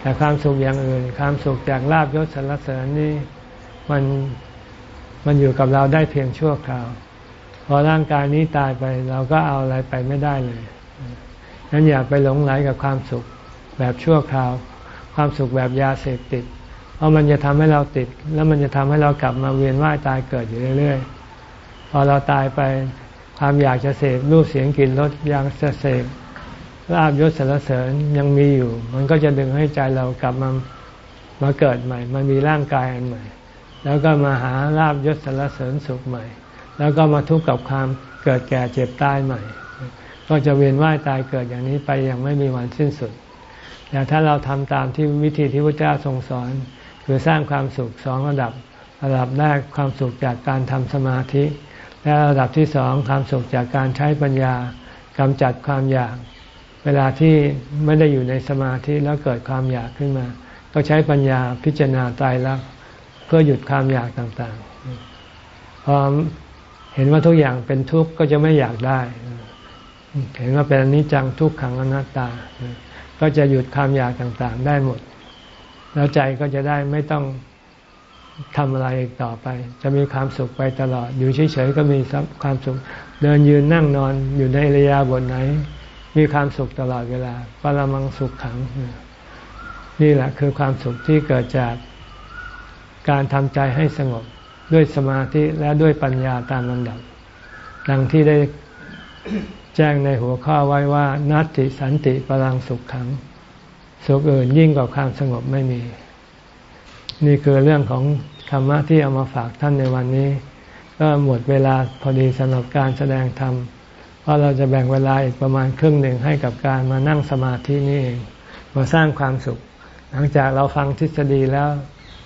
แต่ความสุขอย่างอื่น ความสุขจากลาบยศสรรเสริญนี่มันมันอยู่กับเราได้เพียงชั่วคราว พอร่างกายนี้ตายไปเราก็เอาอะไรไปไม่ได้เลย นั้นอย่าไปหลงไหลกับความสุขแบบชั่วคราว ความสุขแบบยาเสพติด เพราะมันจะทำให้เราติด แล้วมันจะทำให้เรากลับมาเวียนว่ายตายเกิดอยู่เรื่อย ๆ พอเราตายไปความอยากจะเสพรูปเสียงกลิ่นรสอยากจะเสพลาบยศสรรเสริญยังมีอยู่ มันก็จะดึงให้ใจเรากลับมามาเกิดใหม่ มันมีร่างกายอันใหม่ แล้วก็มาหาลาบยศสารเสริญสุขใหม่ แล้วก็มาทุกข์กับความเกิดแก่เจ็บตายใหม่ ก็จะเวียนว่ายตายเกิดอย่างนี้ไปอย่างไม่มีวันสิ้นสุด แต่ถ้าเราทำตามที่วิธีที่พระเจ้าทรงสอน คือสร้างความสุขสองระดับ ระดับแรกความสุขจากการทำสมาธิ และระดับที่สองความสุขจากการใช้ปัญญากำจัดความอยาก เวลาที่ไม่ได้อยู่ในสมาธิแล้วเกิดความอยากขึ้นมา ก็ใช้ปัญญาพิจารณาตายรักเพื่อหยุดความอยากต่างๆพอเห็นว่าทุกอย่างเป็นทุกข์ก็จะไม่อยากได้ เห็นว่าเป็นอนิจจังทุกขังอนัตตา ก็จะหยุดความอยากต่างๆ ได้หมด แล้วใจก็จะได้ไม่ต้องทำอะไรอีกต่อไป จะมีความสุขไปตลอด อยู่เฉยๆก็มีความสุข เดินยืนนั่งนอนอยู่ในระยะบทไหน มีความสุขตลอดเวลาปรมังสุขขัง นี่แหละคือความสุขที่เกิดจากการทำใจให้สงบด้วยสมาธิและด้วยปัญญาตามลำดับ ดังที่ได้ แจ้งในหัวข้อไว้ว่านัตติสันติพลังสุขขัง สุขอื่นยิ่งกว่าความสงบไม่มี นี่คือเรื่องของธรรมะที่เอามาฝากท่านในวันนี้ ก็หมดเวลาพอดีสำหรับการแสดงธรรมเพราะเราจะแบ่งเวลาอีกประมาณครึ่งหนึ่งให้กับการมานั่งสมาธินี่เองมาสร้างความสุข หลังจากเราฟังทฤษฎีแล้ว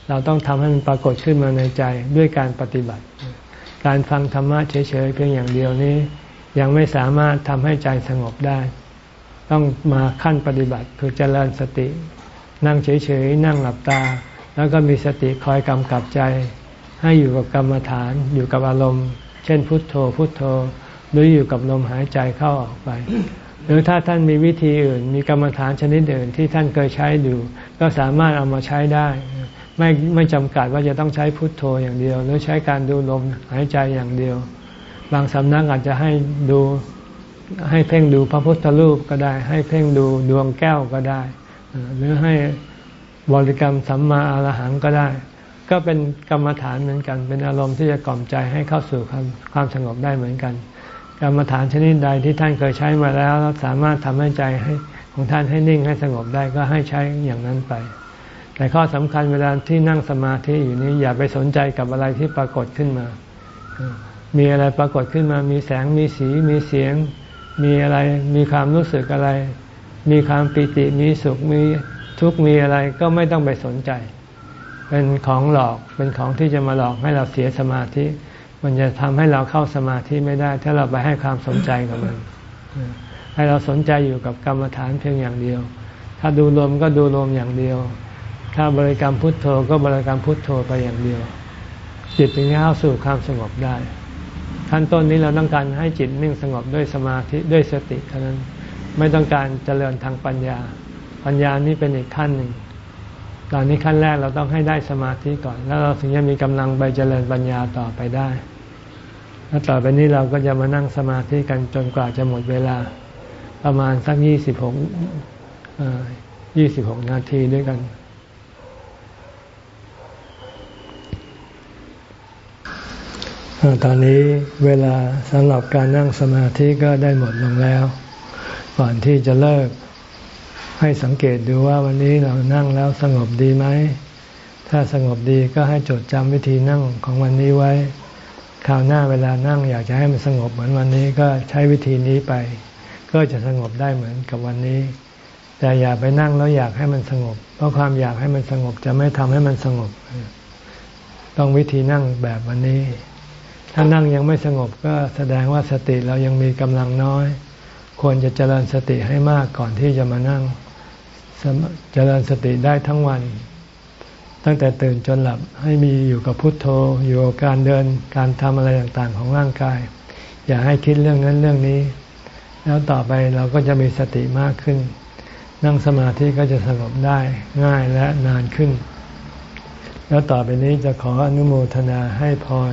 เราต้องทำให้มันปรากฏขึ้นมาในใจด้วยการปฏิบัติ การฟังธรรมะเฉยๆเพียงอย่างเดียวนี้ ยังไม่สามารถทำให้ใจสงบได้ ต้องมาขั้นปฏิบัติคือเจริญสติ นั่งเฉยๆ นั่งหลับตา แล้วก็มีสติคอยกำกับใจ ให้อยู่กับกรรมฐาน อยู่กับอารมณ์ เช่นพุทโธ พุทโธ หรืออยู่กับลมหายใจเข้าออกไป หรือถ้าท่านมีวิธีอื่น มีกรรมฐานชนิดอื่นที่ท่านเคยใช้ดูก็สามารถเอามาใช้ได้ไม่ไม่จำกัดว่าจะต้องใช้พุทโธอย่างเดียว หรือใช้การดูลมหายใจอย่างเดียว บางสำนักอาจจะให้ดูให้เพ่งดูพระพุทธรูปก็ได้ ให้เพ่งดูดวงแก้วก็ได้ หรือให้บริกรรมสัมมาอรหังก็ได้ ก็เป็นกรรมฐานเหมือนกัน เป็นอารมณ์ที่จะกล่อมใจให้เข้าสู่ความความสงบได้เหมือนกัน กรรมฐานชนิดใดที่ท่านเคยใช้มาแล้วสามารถทำให้ใจให้ของท่านให้นิ่งให้สงบได้ก็ให้ใช้อย่างนั้นไป แต่ข้อสำคัญเวลาที่นั่งสมาธิอยู่นี้อย่าไปสนใจกับอะไรที่ปรากฏขึ้นมา มีอะไรปรากฏขึ้นมา มีแสง มีสี มีเสียง มีอะไร มีความรู้สึกอะไร มีความปิติ มีสุข มีทุกข์ มีอะไรก็ไม่ต้องไปสนใจ เป็นของหลอก เป็นของที่จะมาหลอกให้เราเสียสมาธิ มันจะทำให้เราเข้าสมาธิไม่ได้ ถ้าเราไปให้ความสนใจกับมัน ให้เราสนใจอยู่กับกรรมฐานเพียงอย่างเดียว ถ้าดูลมก็ดูลมอย่างเดียว ถ้าบริกรรมพุทโธก็บริกรรมพุทโธไปอย่างเดียว จิตถึงจะเข้าสู่ความสงบได้ ขั้นต้นนี้เราต้องการให้จิตนิ่งสงบด้วยสมาธิด้วยสติเท่านั้นไม่ต้องการเจริญทางปัญญา ปัญญานี้เป็นอีกขั้นหนึ่ง ตอนนี้ขั้นแรกเราต้องให้ได้สมาธิก่อน แล้วเราถึงจะมีกำลังไปเจริญปัญญาต่อไปได้ แล้วต่อไปนี้เราก็จะมานั่งสมาธิกันจนกว่าจะหมดเวลา ประมาณสักยี่สิบหกยี่สิบหกนาทีด้วยกัน ตอนนี้เวลาสำหรับการนั่งสมาธิก็ได้หมดลงแล้ว ก่อนที่จะเลิก ให้สังเกตดูว่าวันนี้เรานั่งแล้วสงบดีไหม ถ้าสงบดีก็ให้จดจำวิธีนั่งของวันนี้ไว้ คราวหน้าเวลานั่งอยากจะให้มันสงบเหมือนวันนี้ก็ใช้วิธีนี้ไป ก็จะสงบได้เหมือนกับวันนี้ แต่อย่าไปนั่งแล้วอยากให้มันสงบ เพราะความอยากให้มันสงบจะไม่ทำให้มันสงบ ต้องวิธีนั่งแบบวันนี้ ถ้านั่งยังไม่สงบก็แสดงว่าสติเรายังมีกำลังน้อย ควรจะเจริญสติให้มากก่อนที่จะมานั่ง เจริญสติได้ทั้งวัน ตั้งแต่ตื่นจนหลับให้มีอยู่กับพุทโธ อยู่กับการเดินการทำอะไรต่างๆ ของร่างกาย อย่าให้คิดเรื่องนั้นเรื่องนี้ แล้วต่อไปเราก็จะมีสติมากขึ้น นั่งสมาธิก็จะสงบได้ง่ายและนานขึ้น แล้วต่อไปนี้จะขออนุโมทนาให้พร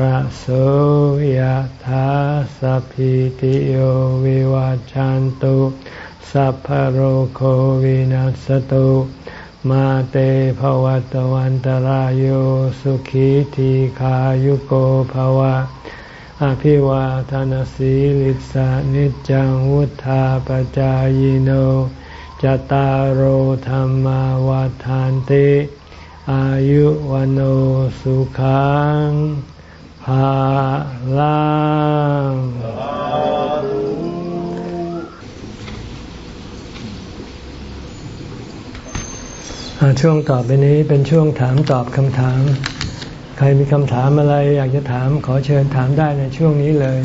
ระโสยธาสัพพิติโยวิวาจันตุสัพพโรโควินัสตุมาเตภวัตวันตารโยสุขีทีขายุโกภวะ อภิวาทานสีลิสานิจังวุธาปจายโนจตารโหธรรมวาทานติ อายุวันโอสุขัง ภาลังช่วงต่อไปนี้เป็นช่วงถามตอบคำถาม ใครมีคำถามอะไรอยากจะถามขอเชิญถามได้ในช่วงนี้เลย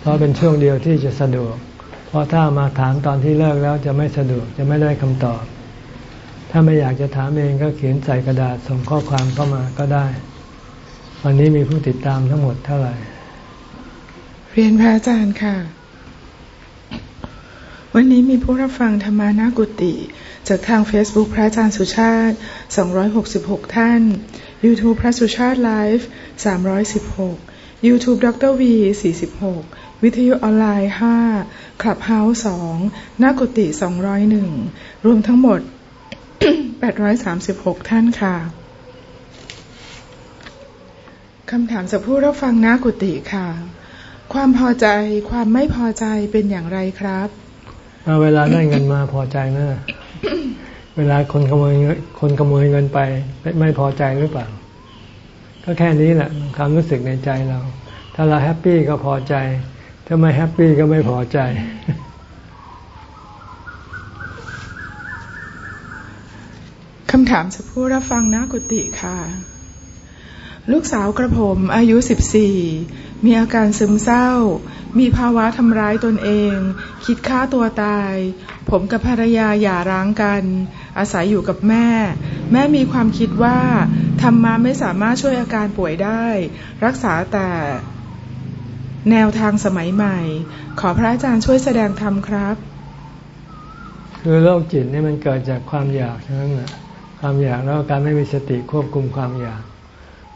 เพราะเป็นช่วงเดียวที่จะสะดวก เพราะถ้ามาถามตอนที่เลิกแล้วจะไม่สะดวกจะไม่ได้คำตอบ ถ้าไม่อยากจะถามเองก็เขียนใส่กระดาษส่งข้อความเข้ามาก็ได้ วันนี้มีผู้ติดตามทั้งหมดเท่าไหร่ เรียนพระอาจารย์ค่ะ วันนี้มีผู้รับฟังธรรมานากุติจากทาง Facebook พระอาจารย์สุชาติ 266 ท่าน YouTube พระสุชาติไลฟ์ 316 YouTube ดร V 46 วิทยุออนไลน์5 Clubhouse 2นากุติ 201 รวมทั้งหมด 836 ท่านค่ะ คำถามจากผู้รับฟังนากุติค่ะ ความพอใจความไม่พอใจเป็นอย่างไรครับเวลาได้เงินมาพอใจไหมเวลาคนขโมยคนขโมยเงินไปไม่พอใจหรือเปล่า ก็แค่นี้แหละความรู้สึกในใจเรา ถ้าเรา happy ก็พอใจ ถ้าไม่ happy ก็ไม่พอใจ คำถามจากผู้รับฟังหน้ากุฏิค่ะ ลูกสาวกระผมอายุสิบสี่มีอาการซึมเศร้า มีภาวะทำร้ายตนเอง คิดฆ่าตัวตาย ผมกับภรรยาหย่าร้างกัน อาศัยอยู่กับแม่ แม่มีความคิดว่าธรรมาไม่สามารถช่วยอาการป่วยได้ รักษาแต่แนวทางสมัยใหม่ ขอพระอาจารย์ช่วยแสดงธรรมครับ คือโรคจิตนี่มันเกิดจากความอยากทั้งนั้นแหละความอยากแล้วการไม่มีสติควบคุมความอยาก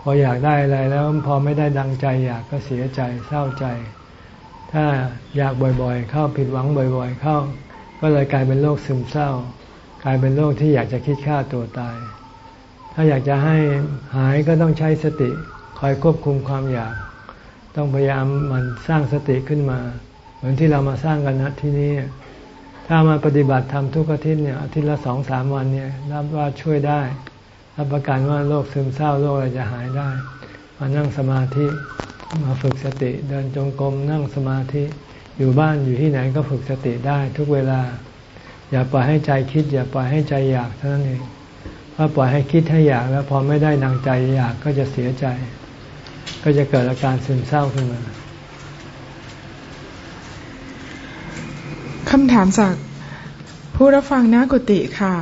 พออยากได้อะไรแล้วพอไม่ได้ดังใจ อยากก็เสียใจเศร้าใจ ถ้าอยากบ่อยๆ เข้าผิดหวังบ่อย ๆ เข้า ก็เลยกลายเป็นโรคซึมเศร้า กลายเป็นโรคที่อยากจะคิดฆ่าตัวตาย ถ้าอยากจะให้หายก็ต้องใช้สติคอยควบคุมความอยาก ต้องพยายามมันสร้างสติขึ้นมา เหมือนที่เรามาสร้างกันนะที่นี้ถ้ามาปฏิบัติทำทุกอาทิตย์เนี่ยอาทิตย์ละสองสามวันเนี่ยนับว่าช่วยได้ รับประกันว่าโรคซึมเศร้าโรคอะไรจะหายได้ มานั่งสมาธิมาฝึกสติ เดินจงกรมนั่งสมาธิอยู่บ้านอยู่ที่ไหนก็ฝึกสติได้ทุกเวลา อย่าปล่อยให้ใจคิด อย่าปล่อยให้ใจอยากเท่านั้นเองถ้าปล่อยให้คิดให้อยากแล้วพอไม่ได้ดังใจอยากก็จะเสียใจ ก็จะเกิดอาการซึมเศร้าขึ้นมาคำถามจากผู้รับฟังหน้ากุฏิค่ะ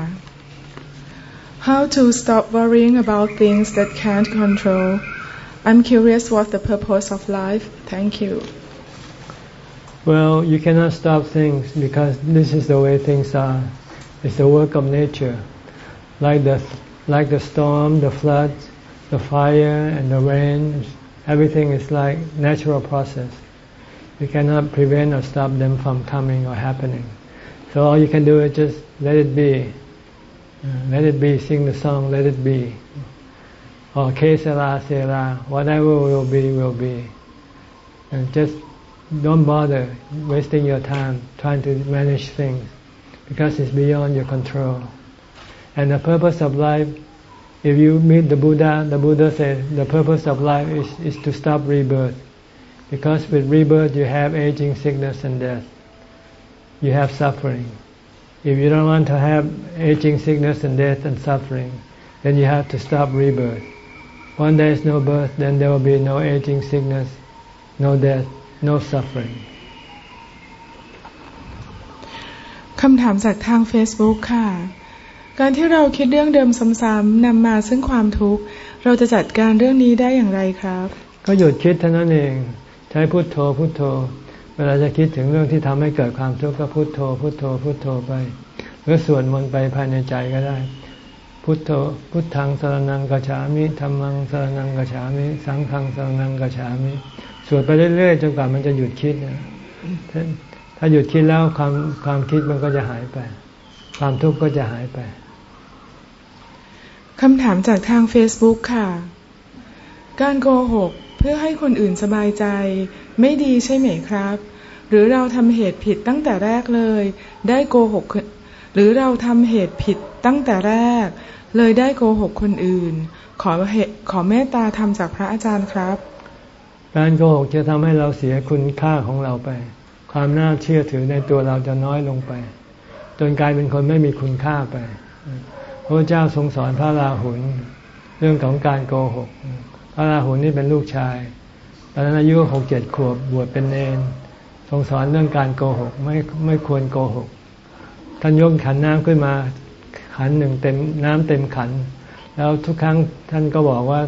How to stop worrying about things that can't control. I'm curious what the purpose of life. Thank you. Well, you cannot stop things because this is the way things are. It's the work of nature. Like the like the storm, the floods, the fire, and the rain, Everything is like natural process. You cannot prevent or stop them from coming or happening. So all you can do is just let it be. Uh, let it be. Sing the song. Let it be. Or que sera sera. Whatever will be will be. And just don't bother wasting your time trying to manage things because it's beyond your control. And the purpose of life if you meet the Buddha, the Buddha said the purpose of life is, is to stop rebirth. Because with rebirth you have aging, sickness and death. You have suffering. If you don't want to have aging, sickness and death and suffering, then you have to stop rebirth. When there is no birth, then there will be no aging, sickness, no death, no suffering. คำถามจากทาง Facebook ค่ะ การที่เราคิดเรื่องเดิมซ้ำๆนำมาซึ่งความทุกข์ เราจะจัดการเรื่องนี้ได้อย่างไรครับ ก็หยุดคิดเท่านั้นเอง ใช้พุทโธพุทโธ เวลาจะคิดถึงเรื่องที่ทำให้เกิดความทุกข์ก็พุทโธ พุทโธ พุทโธไป หรือสวดมนต์ไปภายในใจก็ได้ พุทโธ พุทธังสรนังกัจฉามิธรรมังสรนังกัจฉามิ สังฆังสรนังกัจฉามิ สวดไปเรื่อยๆจนกว่ามันจะหยุดคิดนะถ้าหยุดคิดแล้วความความคิดมันก็จะหายไป ความทุกข์ก็จะหายไปคำถามจากทาง Facebook ค่ะ การโกหกเพื่อให้คนอื่นสบายใจ ไม่ดีใช่ไหมครับ หรือเราทำเหตุผิดตั้งแต่แรกเลย ได้โกหก หรือเราทำเหตุผิดตั้งแต่แรก เลยได้โกหกคนอื่น ขอเหตุขอเมตตาทำจากพระอาจารย์ครับ การโกหกจะทำให้เราเสียคุณค่าของเราไป ความน่าเชื่อถือในตัวเราจะน้อยลงไป จนกลายเป็นคนไม่มีคุณค่าไปพระเจ้าทรงสอนพระราหุลเรื่องของการโกหก พระราหุลนี่เป็นลูกชาย ตอนนั้นอายุหกเจ็ดขวบบวชเป็นเนนทรงสอนเรื่องการโกหกไม่ไม่ควรโกหก ท่านยกขันน้ำขึ้นมาขันหนึ่งเต็มน้ำเต็มขัน แล้วทุกครั้งท่านก็บอกว่า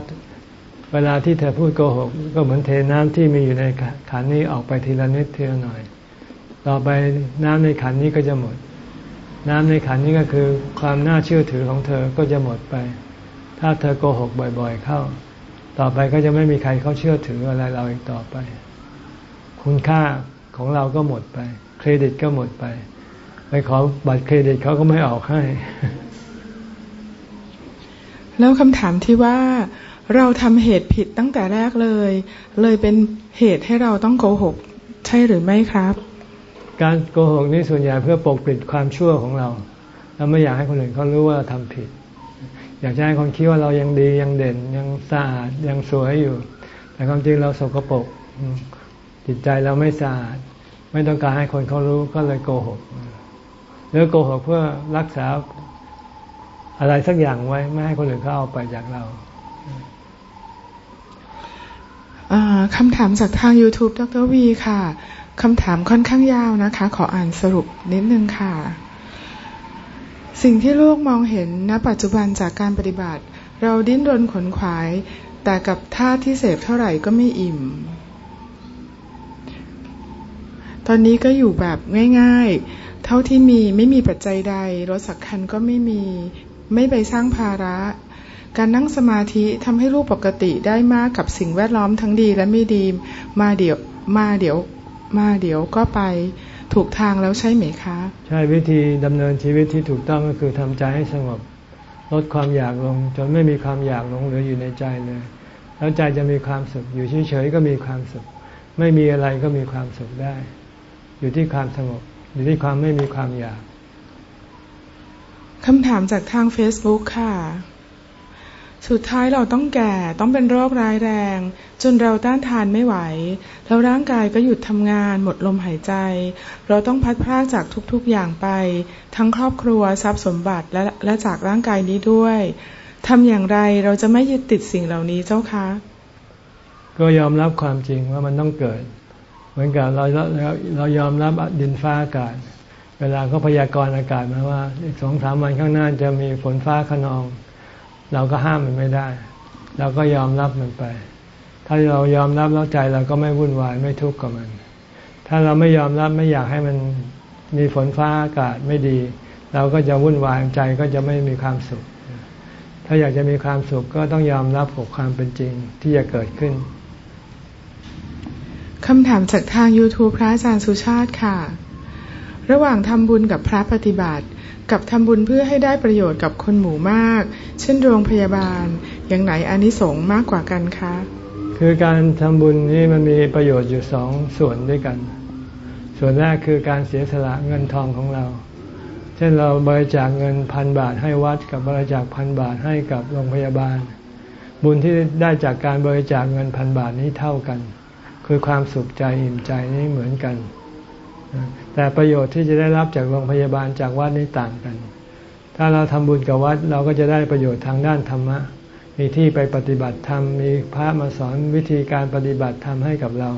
เวลาที่เธอพูดโกหก ก็เหมือนเทน้ำที่มีอยู่ในขันนี้ออกไปทีละนิดทีละหน่อย ต่อไปน้ำในขันนี้ก็จะหมด น้ำในขันนี้ก็คือความน่าเชื่อถือของเธอก็จะหมดไป ถ้าเธอโกหกบ่อย ๆ เข้า ต่อไปก็จะไม่มีใครเขาเชื่อถืออะไรเราอีกต่อไป คุณค่าของเราก็หมดไป เครดิตก็หมดไป ไปขอบัตรเครดิตเขาก็ไม่ออกให้ แล้วคำถามที่ว่าเราทำเหตุผิดตั้งแต่แรกเลย เลยเป็นเหตุให้เราต้องโกหก ใช่หรือไม่ครับ การโกหกนี่ส่วนใหญ่เพื่อปกปิดความชั่วของเรา เราไม่อยากให้คนอื่นเขารู้ว่าเราทำผิด อยากให้คนคิดว่าเรายังดียังเด่นยังสะอาดยังสวยอยู่ แต่ความจริงเราสกปรกจิตใจเราไม่สะอาด ไม่ต้องการให้คนเขารู้ก็เลยโกหกหรือโกหกเพื่อรักษาอะไรสักอย่างไว้ ไม่ให้คนอื่นเขาเอาไปจากเราคำถามจากทาง YouTube ดรวีค่ะ คำถามค่อนข้างยาวนะคะ ขออ่านสรุปนิดนึงค่ะ สิ่งที่โลกมองเห็นณปัจจุบันจากการปฏิบัติ เราดิ้นรนขนขวาย แต่กับท่าที่เสพเท่าไหร่ก็ไม่อิ่ม ตอนนี้ก็อยู่แบบง่าย ๆ เท่าที่มีไม่มีปัจจัยใดรถสักคันก็ไม่มี ไม่ไปสร้างภาระ การนั่งสมาธิทำให้รูปปกติได้มากกับสิ่งแวดล้อมทั้งดีและไม่ดี มาเดี๋ยวมาเดี๋ยว มาเดี๋ยวก็ไป ถูกทางแล้วใช่ไหมคะ ใช่วิธีดำเนินชีวิตที่ถูกต้องก็คือทำใจให้สงบ ลดความอยากลง จนไม่มีความอยากลงเหลืออยู่ในใจเลย แล้วใจจะมีความสุข อยู่เฉยๆก็มีความสุข ไม่มีอะไรก็มีความสุขได้ อยู่ที่ความสงบ อยู่ที่ความไม่มีความอยากคำถามจากทาง Facebook ค่ะ สุดท้ายเราต้องแก่ต้องเป็นโรคร้ายแรง จนเราต้านทานไม่ไหว แล้วร่างกายก็หยุดทำงานหมดลมหายใจ เราต้องพัดพรากจากทุกๆอย่างไป ทั้งครอบครัวทรัพย์สมบัติและและจากร่างกายนี้ด้วยทำอย่างไรเราจะไม่ยึดติดสิ่งเหล่านี้เจ้าคะ ก็ยอมรับความจริงว่ามันต้องเกิด เหมือนกับเราเราเรายอมรับดินฟ้าอากาศ เวลาเขาพยากรณ์อากาศมาว่าอีกสองสามวันข้างหน้าจะมีฝนฟ้าขนอง เราก็ห้ามมันไม่ได้ เราก็ยอมรับมันไป ถ้าเรายอมรับแล้วใจเราก็ไม่วุ่นวายไม่ทุกข์กับมัน ถ้าเราไม่ยอมรับไม่อยากให้มันมีฝนฟ้าอากาศไม่ดี เราก็จะวุ่นวายใจก็จะไม่มีความสุข ถ้าอยากจะมีความสุขก็ต้องยอมรับกับความเป็นจริงที่จะเกิดขึ้นคำถามจากทาง YouTube พระอาจารย์สุชาติค่ะ ระหว่างทำบุญกับพระปฏิบัติ กับทำบุญเพื่อให้ได้ประโยชน์กับคนหมู่มาก เช่นโรงพยาบาล อย่างไหนอานิสงส์มากกว่ากันคะ คือการทำบุญนี่มันมีประโยชน์อยู่สองส่วนด้วยกัน ส่วนแรกคือการเสียสละเงินทองของเรา เช่นเราบริจาคเงินพันบาทให้วัดกับบริจาคพันบาทให้กับโรงพยาบาล บุญที่ได้จากการบริจาคเงินพันบาทนี้เท่ากัน คือความสุขใจอิ่มใจนี้เหมือนกัน แต่ประโยชน์ที่จะได้รับจากโรงพยาบาลจากวัดนี้ต่างกัน ถ้าเราทำบุญกับวัดเราก็จะได้ประโยชน์ทางด้านธรรมะ มีที่ไปปฏิบัติธรรม มีพระมาสอนวิธีการปฏิบัติธรรมให้กับเรา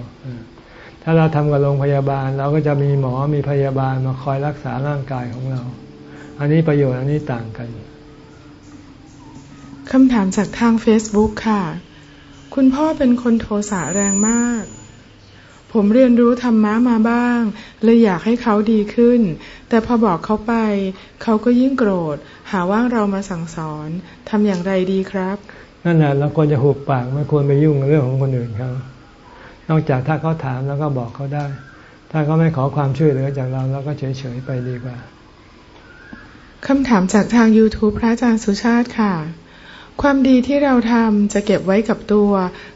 ถ้าเราทำกับโรงพยาบาล เราก็จะมีหมอ มีพยาบาลมาคอยรักษาร่างกายของเรา อันนี้ประโยชน์อันนี้ต่างกันคำถามจากทาง Facebook ค่ะ คุณพ่อเป็นคนโทสะแรงมาก ผมเรียนรู้ธรรมะมาบ้าง เลยอยากให้เขาดีขึ้น แต่พอบอกเขาไป เขาก็ยิ่งโกรธ หาว่าเรามาสั่งสอนทำอย่างไรดีครับ นั่นแหละเราควรจะหุบปากไม่ควรไปยุ่งเรื่องของคนอื่นเขา นอกจากถ้าเขาถามแล้วก็บอกเขาได้ ถ้าเขาไม่ขอความช่วยเหลือจากเราเราก็เฉยๆไปดีกว่าคำถามจากทาง YouTube พระอาจารย์สุชาติค่ะ ความดีที่เราทำจะเก็บไว้กับตัว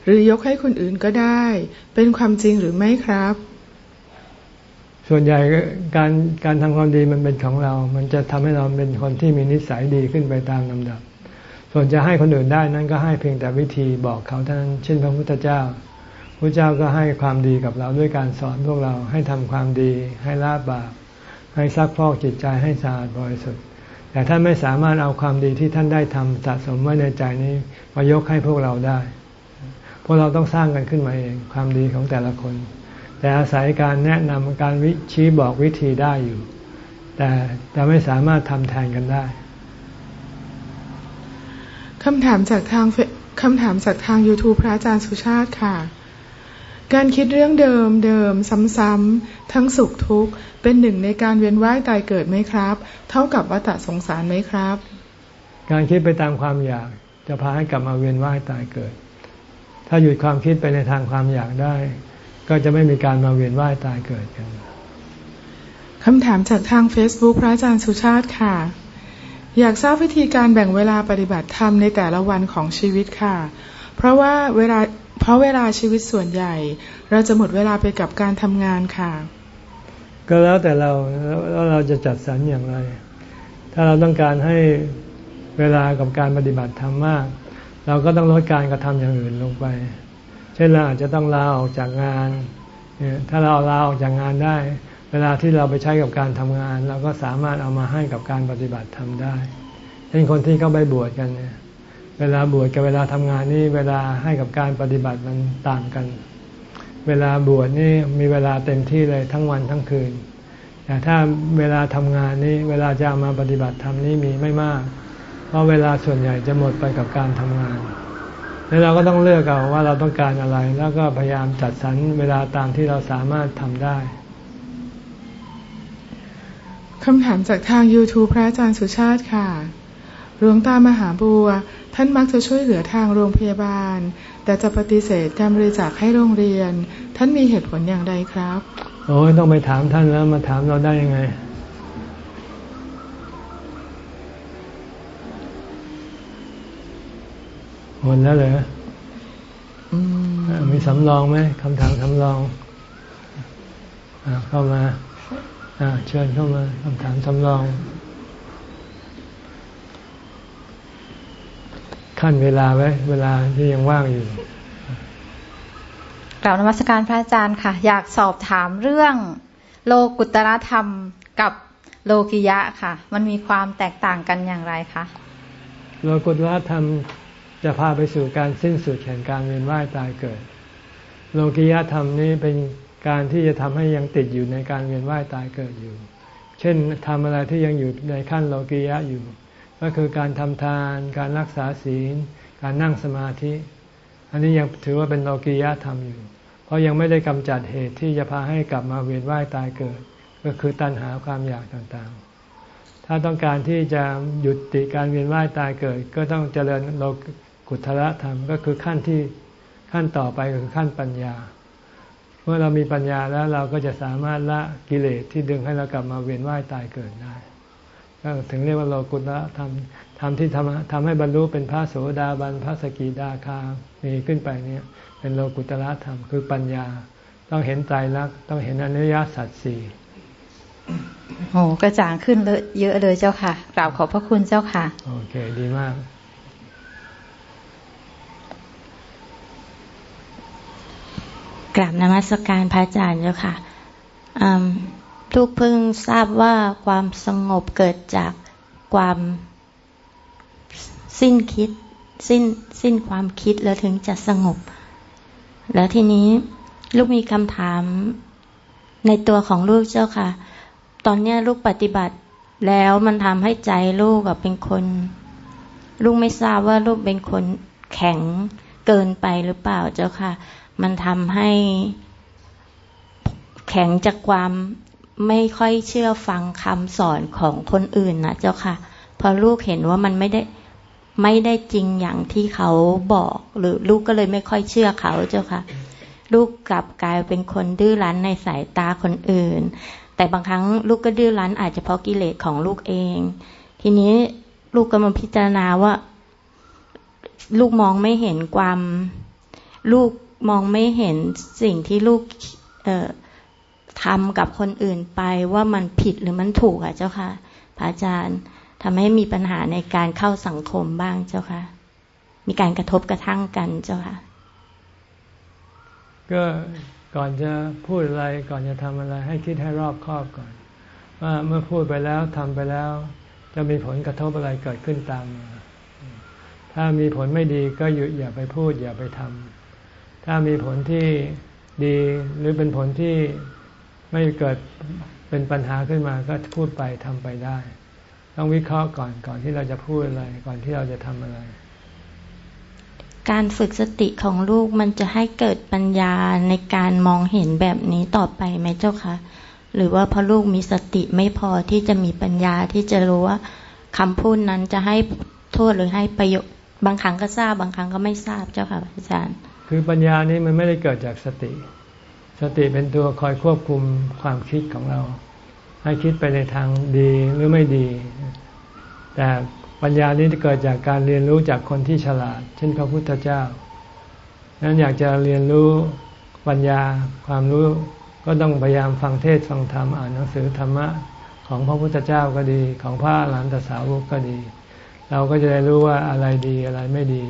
หรือยกให้คนอื่นก็ได้ เป็นความจริงหรือไม่ครับ ส่วนใหญ่การการทำความดีมันเป็นของเรา มันจะทำให้เราเป็นคนที่มีนิสัยดีขึ้นไปตามลำดับ ส่วนจะให้คนอื่นได้นั้นก็ให้เพียงแต่วิธีบอกเขาเท่านั้นเช่นพระพุทธเจ้าพระเจ้าก็ให้ความดีกับเราด้วยการสอนพวกเราให้ทำความดี ให้ละบาปให้ซักพอกจิตใจให้สะอาดบริสุทธิ์ แต่ท่านไม่สามารถเอาความดีที่ท่านได้ทำสะสมไว้ในใจนี้มายกให้พวกเราได้ พวกเราต้องสร้างกันขึ้นมาเองความดีของแต่ละคน แต่อาศัยการแนะนำการวิชี้บอกวิธีได้อยู่ แต่จะไม่สามารถทำแทนกันได้คำถามจากทางคำถามจากทาง YouTube พระอาจารย์สุชาติค่ะ การคิดเรื่องเดิมเดิมซ้ำๆทั้งสุขทุกข์เป็นหนึ่งในการเวียนว่ายตายเกิดไหมครับ เท่ากับวัฏสงสารไหมครับ การคิดไปตามความอยากจะพาให้กลับมาเวียนว่ายตายเกิด ถ้าหยุดความคิดไปในทางความอยากได้ ก็จะไม่มีการมาเวียนว่ายตายเกิดกันคำถามจากทาง Facebook พระอาจารย์สุชาติค่ะ อยากทราบวิธีการแบ่งเวลาปฏิบัติธรรมในแต่ละวันของชีวิตค่ะ เพราะว่าเวลา เพราะเวลาชีวิตส่วนใหญ่ เราจะหมดเวลาไปกับการทำงานค่ะ ก็แล้วแต่เราแล้วเราจะจัดสรรอย่างไร ถ้าเราต้องการให้เวลากับการปฏิบัติธรรมมาก เราก็ต้องลดการกระทำอย่างอื่นลงไป เช่นเราอาจจะต้องลาออกจากงานถ้าเราลาออกจากงานได้ เวลาที่เราไปใช้กับการทำงาน เราก็สามารถเอามาให้กับการปฏิบัติธรรมได้เช่นคนที่เขาไปบวชกันเนี่ย เวลาบวชกับเวลาทำงานนี่เวลาให้กับการปฏิบัติมันต่างกัน เวลาบวชนี่มีเวลาเต็มที่เลยทั้งวันทั้งคืน แต่ถ้าเวลาทำงานนี่เวลาจะเอามาปฏิบัติธรรมนี่มีไม่มาก เพราะเวลาส่วนใหญ่จะหมดไปกับการทำงาน แล้วเราก็ต้องเลือกเอาว่าเราต้องการอะไร แล้วก็พยายามจัดสรรเวลาตามที่เราสามารถทำได้คำถามจากทาง YouTube พระอาจารย์สุชาติค่ะ หลวงตามหาบัว ท่านมักจะช่วยเหลือทางโรงพยาบาล แต่จะปฏิเสธการบริจาคให้โรงเรียน ท่านมีเหตุผลอย่างไรครับ โอ้ยต้องไปถามท่านแล้วมาถามเราได้ยังไง หมดแล้วเหรออืมอ่ามีสำรองไหมคำถามสำรองอ่าเข้ามาอ่าเชิญเข้ามาคำถามสำรอง ขั้นเวลาไว้ เวลาที่ยังว่างอยู่กล่าวนมัสการพระอาจารย์ค่ะ อยากสอบถามเรื่อง โลกุตรธรรมกับโลกิยะค่ะ มันมีความแตกต่างกันอย่างไรคะโลกุตละธรรมจะพาไปสู่การสิ้นสุดแห่งการเวียนว่ายตายเกิด โลกิยธรรมนี้เป็นการที่จะทำให้ยังติดอยู่ในการเวียนว่ายตายเกิดอยู่ เช่นทำอะไรที่ยังอยู่ในขั้นโลกิยะอยู่ ก็คือการทำทาน การรักษาศีล การนั่งสมาธิ อันนี้ยังถือว่าเป็นโลกิยะธรรมอยู่ เพราะยังไม่ได้กำจัดเหตุที่จะพาให้กลับมาเวียนว่ายตายเกิด ก็คือตัณหาความอยากต่างๆ ถ้าต้องการที่จะหยุดติการเวียนว่ายตายเกิด ก็ต้องเจริญโลกุตละธรรมก็คือขั้นที่ขั้นต่อไปก็คือขั้นปัญญา เมื่อเรามีปัญญาแล้วเราก็จะสามารถละกิเลสที่ดึงให้เรากลับมาเวียนว่ายตายเกิดได้ ก็ถึงเรียกว่าโลกุตละทำทำที่ทำทำให้บรรลุเป็นพระโสดาบันพระสกิดาคามีขึ้นไปเนี่ยเป็นโลกุตละธรรมคือปัญญา ต้องเห็นใจรักต้องเห็นอนิยสัจสี่โอ้กระจ่างขึ้นเยอะเลยเจ้าค่ะกราบขอบพระคุณเจ้าค่ะ โอเค ดีมาก กราบนมัสการพระอาจารย์เจ้าค่ะ ทุกเพิ่งทราบว่าความสงบเกิดจากความสิ้นคิด สิ้นสิ้นความคิดแล้วถึงจะสงบ แล้วทีนี้ลูกมีคำถามในตัวของลูกเจ้าค่ะ ตอนนี้ลูกปฏิบัติแล้วมันทำให้ใจลูกเป็นคน ลูกไม่ทราบว่าลูกเป็นคนแข็งเกินไปหรือเปล่าเจ้าค่ะ มันทำให้แข็งจากความ ไม่ค่อยเชื่อฟังคำสอนของคนอื่นนะเจ้าค่ะพอลูกเห็นว่ามันไม่ได้ไม่ได้จริงอย่างที่เขาบอก หรือลูกก็เลยไม่ค่อยเชื่อเขาเจ้าค่ะ ลูกกลับกลายเป็นคนดื้อรั้นในสายตาคนอื่น แต่บางครั้งลูกก็ดื้อรั้นอาจจะเพราะกิเลสของลูกเอง ทีนี้ลูกก็มาพิจารณาว่า ลูกมองไม่เห็นความ ลูกมองไม่เห็นสิ่งที่ลูกเอ่อ ทำกับคนอื่นไปว่ามันผิดหรือมันถูกอะเจ้าค่ะพระอาจารย์ทำให้มีปัญหาในการเข้าสังคมบ้างเจ้าค่ะ มีการกระทบกระทั่งกันเจ้าค่ะ ก็ก่อนจะพูดอะไรก่อนจะทำอะไร ให้คิดให้รอบคอบก่อน ว่าเมื่อพูดไปแล้วทำไปแล้ว จะมีผลกระทบอะไรเกิดขึ้นตามมาถ้ามีผลไม่ดีก็หยุดอย่าไปพูดอย่าไปทำถ้ามีผลที่ดีหรือเป็นผลที่ ไม่เกิดเป็นปัญหาขึ้นมาก็พูดไปทำไปได้ ต้องวิเคราะห์ก่อนก่อนที่เราจะพูดอะไร ก่อนที่เราจะทำอะไร การฝึกสติของลูกมันจะให้เกิดปัญญาในการมองเห็นแบบนี้ต่อไปไหมเจ้าคะหรือว่าพอลูกมีสติไม่พอที่จะมีปัญญาที่จะรู้ว่าคำพูดนั้นจะให้โทษหรือให้ประโยชน์บางครั้งก็ทราบบางครั้งก็ไม่ทราบเจ้าค่ะอาจารย์ คือปัญญานี้มันไม่ได้เกิดจากสติ สติเป็นตัวคอยควบคุมความคิดของเรา ให้คิดไปในทางดีหรือไม่ดี แต่ปัญญานี้เกิดจากการเรียนรู้จากคนที่ฉลาด เช่นพระพุทธเจ้านั้นอยากจะเรียนรู้ปัญญาความรู้ก็ต้องพยายามฟังเทศฟังธรรมอ่านหนังสือธรรมะของพระพุทธเจ้าก็ดี ของพระอรหันตสาวกก็ดี เราก็จะได้รู้ว่าอะไรดีอะไรไม่ดี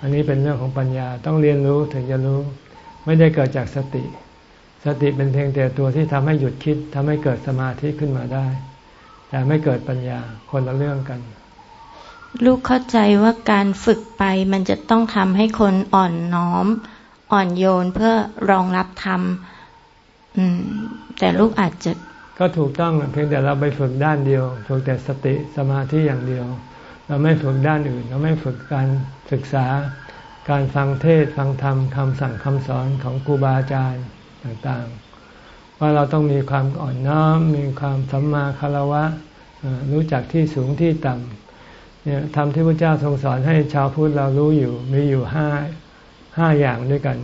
อันนี้เป็นเรื่องของปัญญาต้องเรียนรู้ถึงจะรู้ ไม่ได้เกิดจากสติ สติเป็นเพียงแต่ตัวที่ทำให้หยุดคิดทำให้เกิดสมาธิขึ้นมาได้ แต่ไม่เกิดปัญญาคนละเรื่องกัน ลูกเข้าใจว่าการฝึกไปมันจะต้องทำให้คนอ่อนน้อม อ่อนโยนเพื่อรองรับธรรมแต่ลูกอาจจะ ก็ถูกต้องเพียงแต่เราไปฝึกด้านเดียว ฝึกแต่สติสมาธิอย่างเดียว เราไม่ฝึกด้านอื่น เราไม่ฝึกการศึกษา การฟังเทศฟังธรรมคำสั่งคำสอนของครูบาอาจารย์ต่างๆ ว่าเราต้องมีความอ่อนน้อม มีความสัมมาคารวะ รู้จักที่สูงที่ต่ำเนี่ยทำที่พระเจ้าทรงสอนให้ชาวพุทธเรารู้อยู่มีอยู่ห้าห้าอย่างด้วยกัน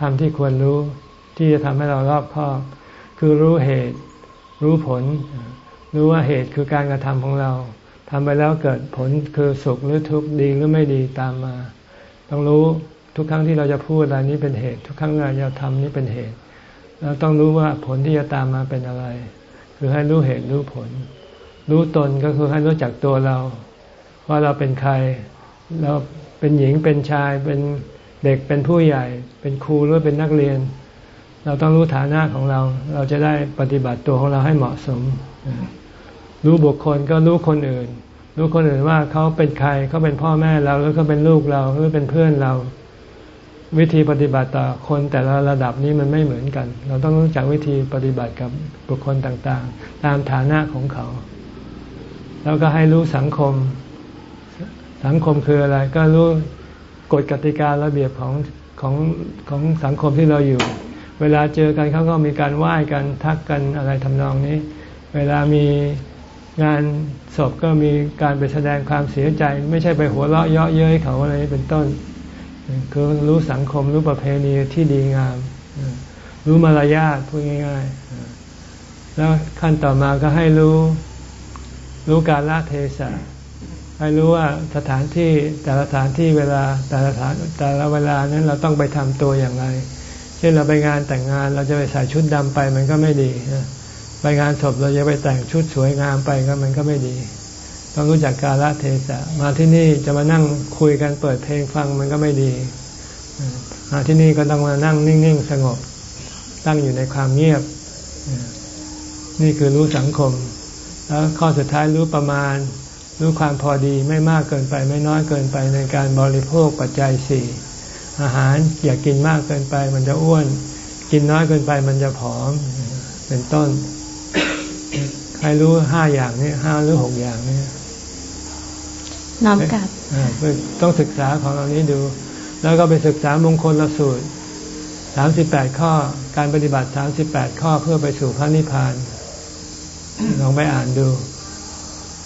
ทำที่ควรรู้ที่จะทำให้เรารอบคอบคือรู้เหตุ รู้ผล รู้ว่าเหตุคือการกระทำของเราทำไปแล้วเกิดผลคือสุขหรือทุกข์ดีหรือไม่ดีตามมา ต้องรู้ทุกครั้งที่เราจะพูดอะไรนี้เป็นเหตุ ทุกครั้งที่เราจะทำนี้เป็นเหตุเราต้องรู้ว่าผลที่จะตามมาเป็นอะไร คือให้รู้เหตุรู้ผล รู้ตนก็คือให้รู้จักตัวเรา ว่าเราเป็นใคร เราเป็นหญิงเป็นชายเป็นเด็กเป็นผู้ใหญ่ เป็นครูหรือเป็นนักเรียน เราต้องรู้ฐานะของเรา เราจะได้ปฏิบัติตัวของเราให้เหมาะสม รู้บุคคลก็รู้คนอื่น รู้คนอื่นว่าเขาเป็นใครเขาเป็นพ่อแม่เราหรือเขาเป็นลูกเราหรือเป็นเพื่อนเรา วิธีปฏิบัติต่อคนแต่ละระดับนี้มันไม่เหมือนกัน เราต้องรู้จักวิธีปฏิบัติกับบุคคลต่างๆ ตามฐานะของเขา แล้วก็ให้รู้สังคม สังคมคืออะไร ก็รู้กฎกติการะเบียบของของของสังคมที่เราอยู่ เวลาเจอกันเขาก็มีการไหว้กันทักกันอะไรทำนองนี้ เวลามี งานศพก็มีการไปแสดงความเสียใจ ไม่ใช่ไปหัวเราะเยาะเย้ยเขาอะไรเป็นต้น คือรู้สังคมรู้ประเพณีที่ดีงาม รู้มารยาทพูดง่าย ๆ แล้วขั้นต่อมาก็ให้รู้รู้การละเทศะให้รู้ว่าสถานที่แต่ละสถานที่เวลาแต่ละฐานแต่ละเวลานั้นเราต้องไปทำตัวอย่างไร เช่นเราไปงานแต่งงานเราจะไปใส่ชุดดำไปมันก็ไม่ดี ไปงานศพเราจะไปแต่งชุดสวยงามไปก็มันก็ไม่ดี ต้องรู้จักกาลเทศะมาที่นี่จะมานั่งคุยกันเปิดเพลงฟังมันก็ไม่ดีมาที่นี่ก็ต้องมานั่งนิ่ง ๆ สงบ ตั้งอยู่ในความเงียบ นี่คือรู้สังคม แล้วข้อสุดท้ายรู้ประมาณ รู้ความพอดีไม่มากเกินไป ไม่น้อยเกินไปในการบริโภคปัจจัยสี่อาหารอย่ากกินมากเกินไป มันจะอ้วน กินน้อยเกินไปมันจะผอม เป็นต้น ใครรู้ห้าอย่างนี้ห้าหรือหกอย่างนี้น้อมกับต้องศึกษาของเรานี้ดู แล้วก็ไปศึกษามงคลละสูตรสามสิบแปดข้อ การปฏิบัติสามสิบแปดข้อเพื่อไปสู่พระนิพพานลองไปอ่านดู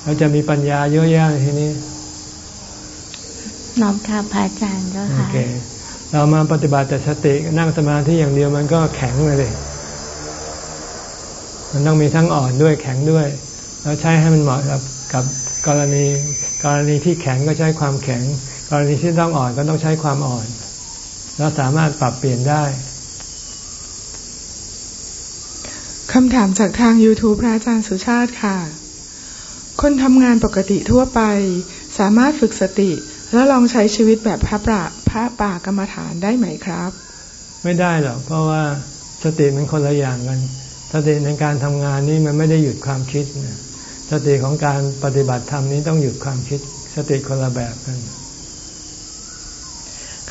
เราจะมีปัญญาเยอะแยะทีนี้ น้อมค่ะพระอาจารย์เจ้าค่ะเรามาปฏิบัติแต่สตินั่งสมาธิอย่างเดียวมันก็แข็งเลย มันต้องมีทั้งอ่อนด้วยแข็งด้วย แล้วใช้ให้มันเหมาะกับกับกรณีกรณีที่แข็งก็ใช้ความแข็ง กรณีที่ต้องอ่อนก็ต้องใช้ความอ่อน แล้วสามารถปรับเปลี่ยนได้คำถามจากทาง YouTube พระอาจารย์สุชาติค่ะ คนทำงานปกติทั่วไป สามารถฝึกสติแล้วลองใช้ชีวิตแบบพระปราพระป่ากรรมฐานได้ไหมครับ ไม่ได้หรอกเพราะว่าสติมันคนละอย่างกัน สติในการทำงานนี้มันไม่ได้หยุดความคิด สติของการปฏิบัติธรรมนี้ต้องหยุดความคิด สติคนละแบบกัน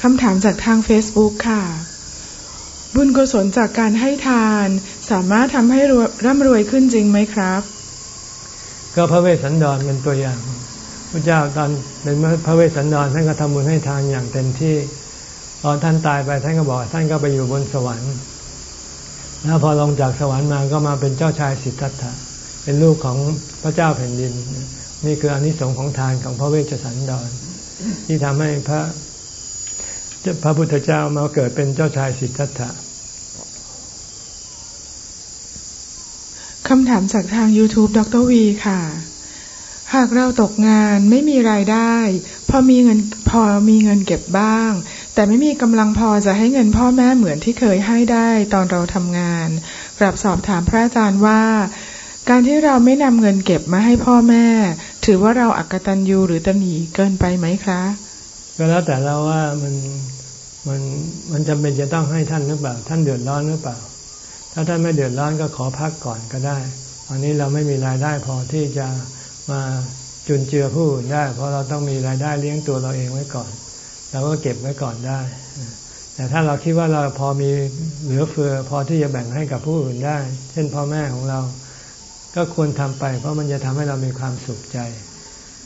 คำถามจากทาง Facebook ค่ะ บุญกุศลจากการให้ทาน สามารถทำให้ร่ำรวยขึ้นจริงไหมครับ ก็พระเวสสันดรเป็นตัวอย่างพระเจ้าตอนเป็นพระเวสสันดรท่านก็ทำบุญให้ทานอย่างเต็มที่ตอนท่านตายไปท่านก็บอกท่านก็ไปอยู่บนสวรรค์ แล้วพอลงจากสวรรค์มาก็มาเป็นเจ้าชายสิทธัตถะ เป็นลูกของพระเจ้าแผ่นดิน นี่คืออนิสงส์ของทานของพระเวชสันดร ที่ทำให้พระพระพุทธเจ้ามาเกิดเป็นเจ้าชายสิทธัตถะคำถามจากทาง YouTube ดรวีค่ะ หากเราตกงานไม่มีรายได้ พอมีเงินพอมีเงินเก็บบ้าง แต่ไม่มีกำลังพอจะให้เงินพ่อแม่เหมือนที่เคยให้ได้ตอนเราทำงานกลับสอบถามพระอาจารย์ว่า การที่เราไม่นำเงินเก็บมาให้พ่อแม่ ถือว่าเราอักตันยูหรือตนีเกินไปไหมคะก็แล้วแต่เราว่ามันมันมันจำเป็นจะต้องให้ท่านหรือเปล่า ท่านเดือดร้อนหรือเปล่า ถ้าท่านไม่เดือดร้อนก็ขอพักก่อนก็ได้ตอนนี้เราไม่มีรายได้พอที่จะมาจุนเจือผู้อื่นได้ เพราะเราต้องมีรายได้เลี้ยงตัวเราเองไว้ก่อน เราก็เก็บไว้ก่อนได้ แต่ถ้าเราคิดว่าเราพอมีเหลือเฟือ พอที่จะแบ่งให้กับผู้อื่นได้ เช่นพ่อแม่ของเรา ก็ควรทำไป เพราะมันจะทำให้เรามีความสุขใจ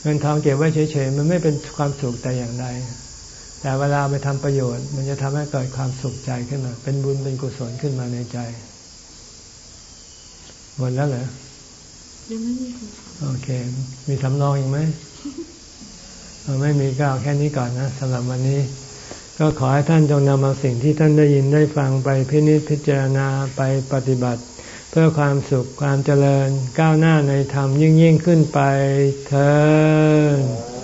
เงินทองเก็บไว้เฉยๆมันไม่เป็นความสุขแต่อย่างใดแต่เวลาไปทำประโยชน์ มันจะทำให้เกิดความสุขใจขึ้นมา เป็นบุญเป็นกุศลขึ้นมาในใจหมดแล้วเหรอยังไม่มีโอเค มีสำรองอีกไหม ไม่มีก็เอาแค่นี้ก่อนนะสำหรับวันนี้ ก็ขอให้ท่านจงนำเอาสิ่งที่ท่านได้ยินได้ฟังไปพินิจพิจารณาไปปฏิบัติ เพื่อความสุขความเจริญก้าวหน้าในธรรมยิ่งยิ่งขึ้นไปเธอ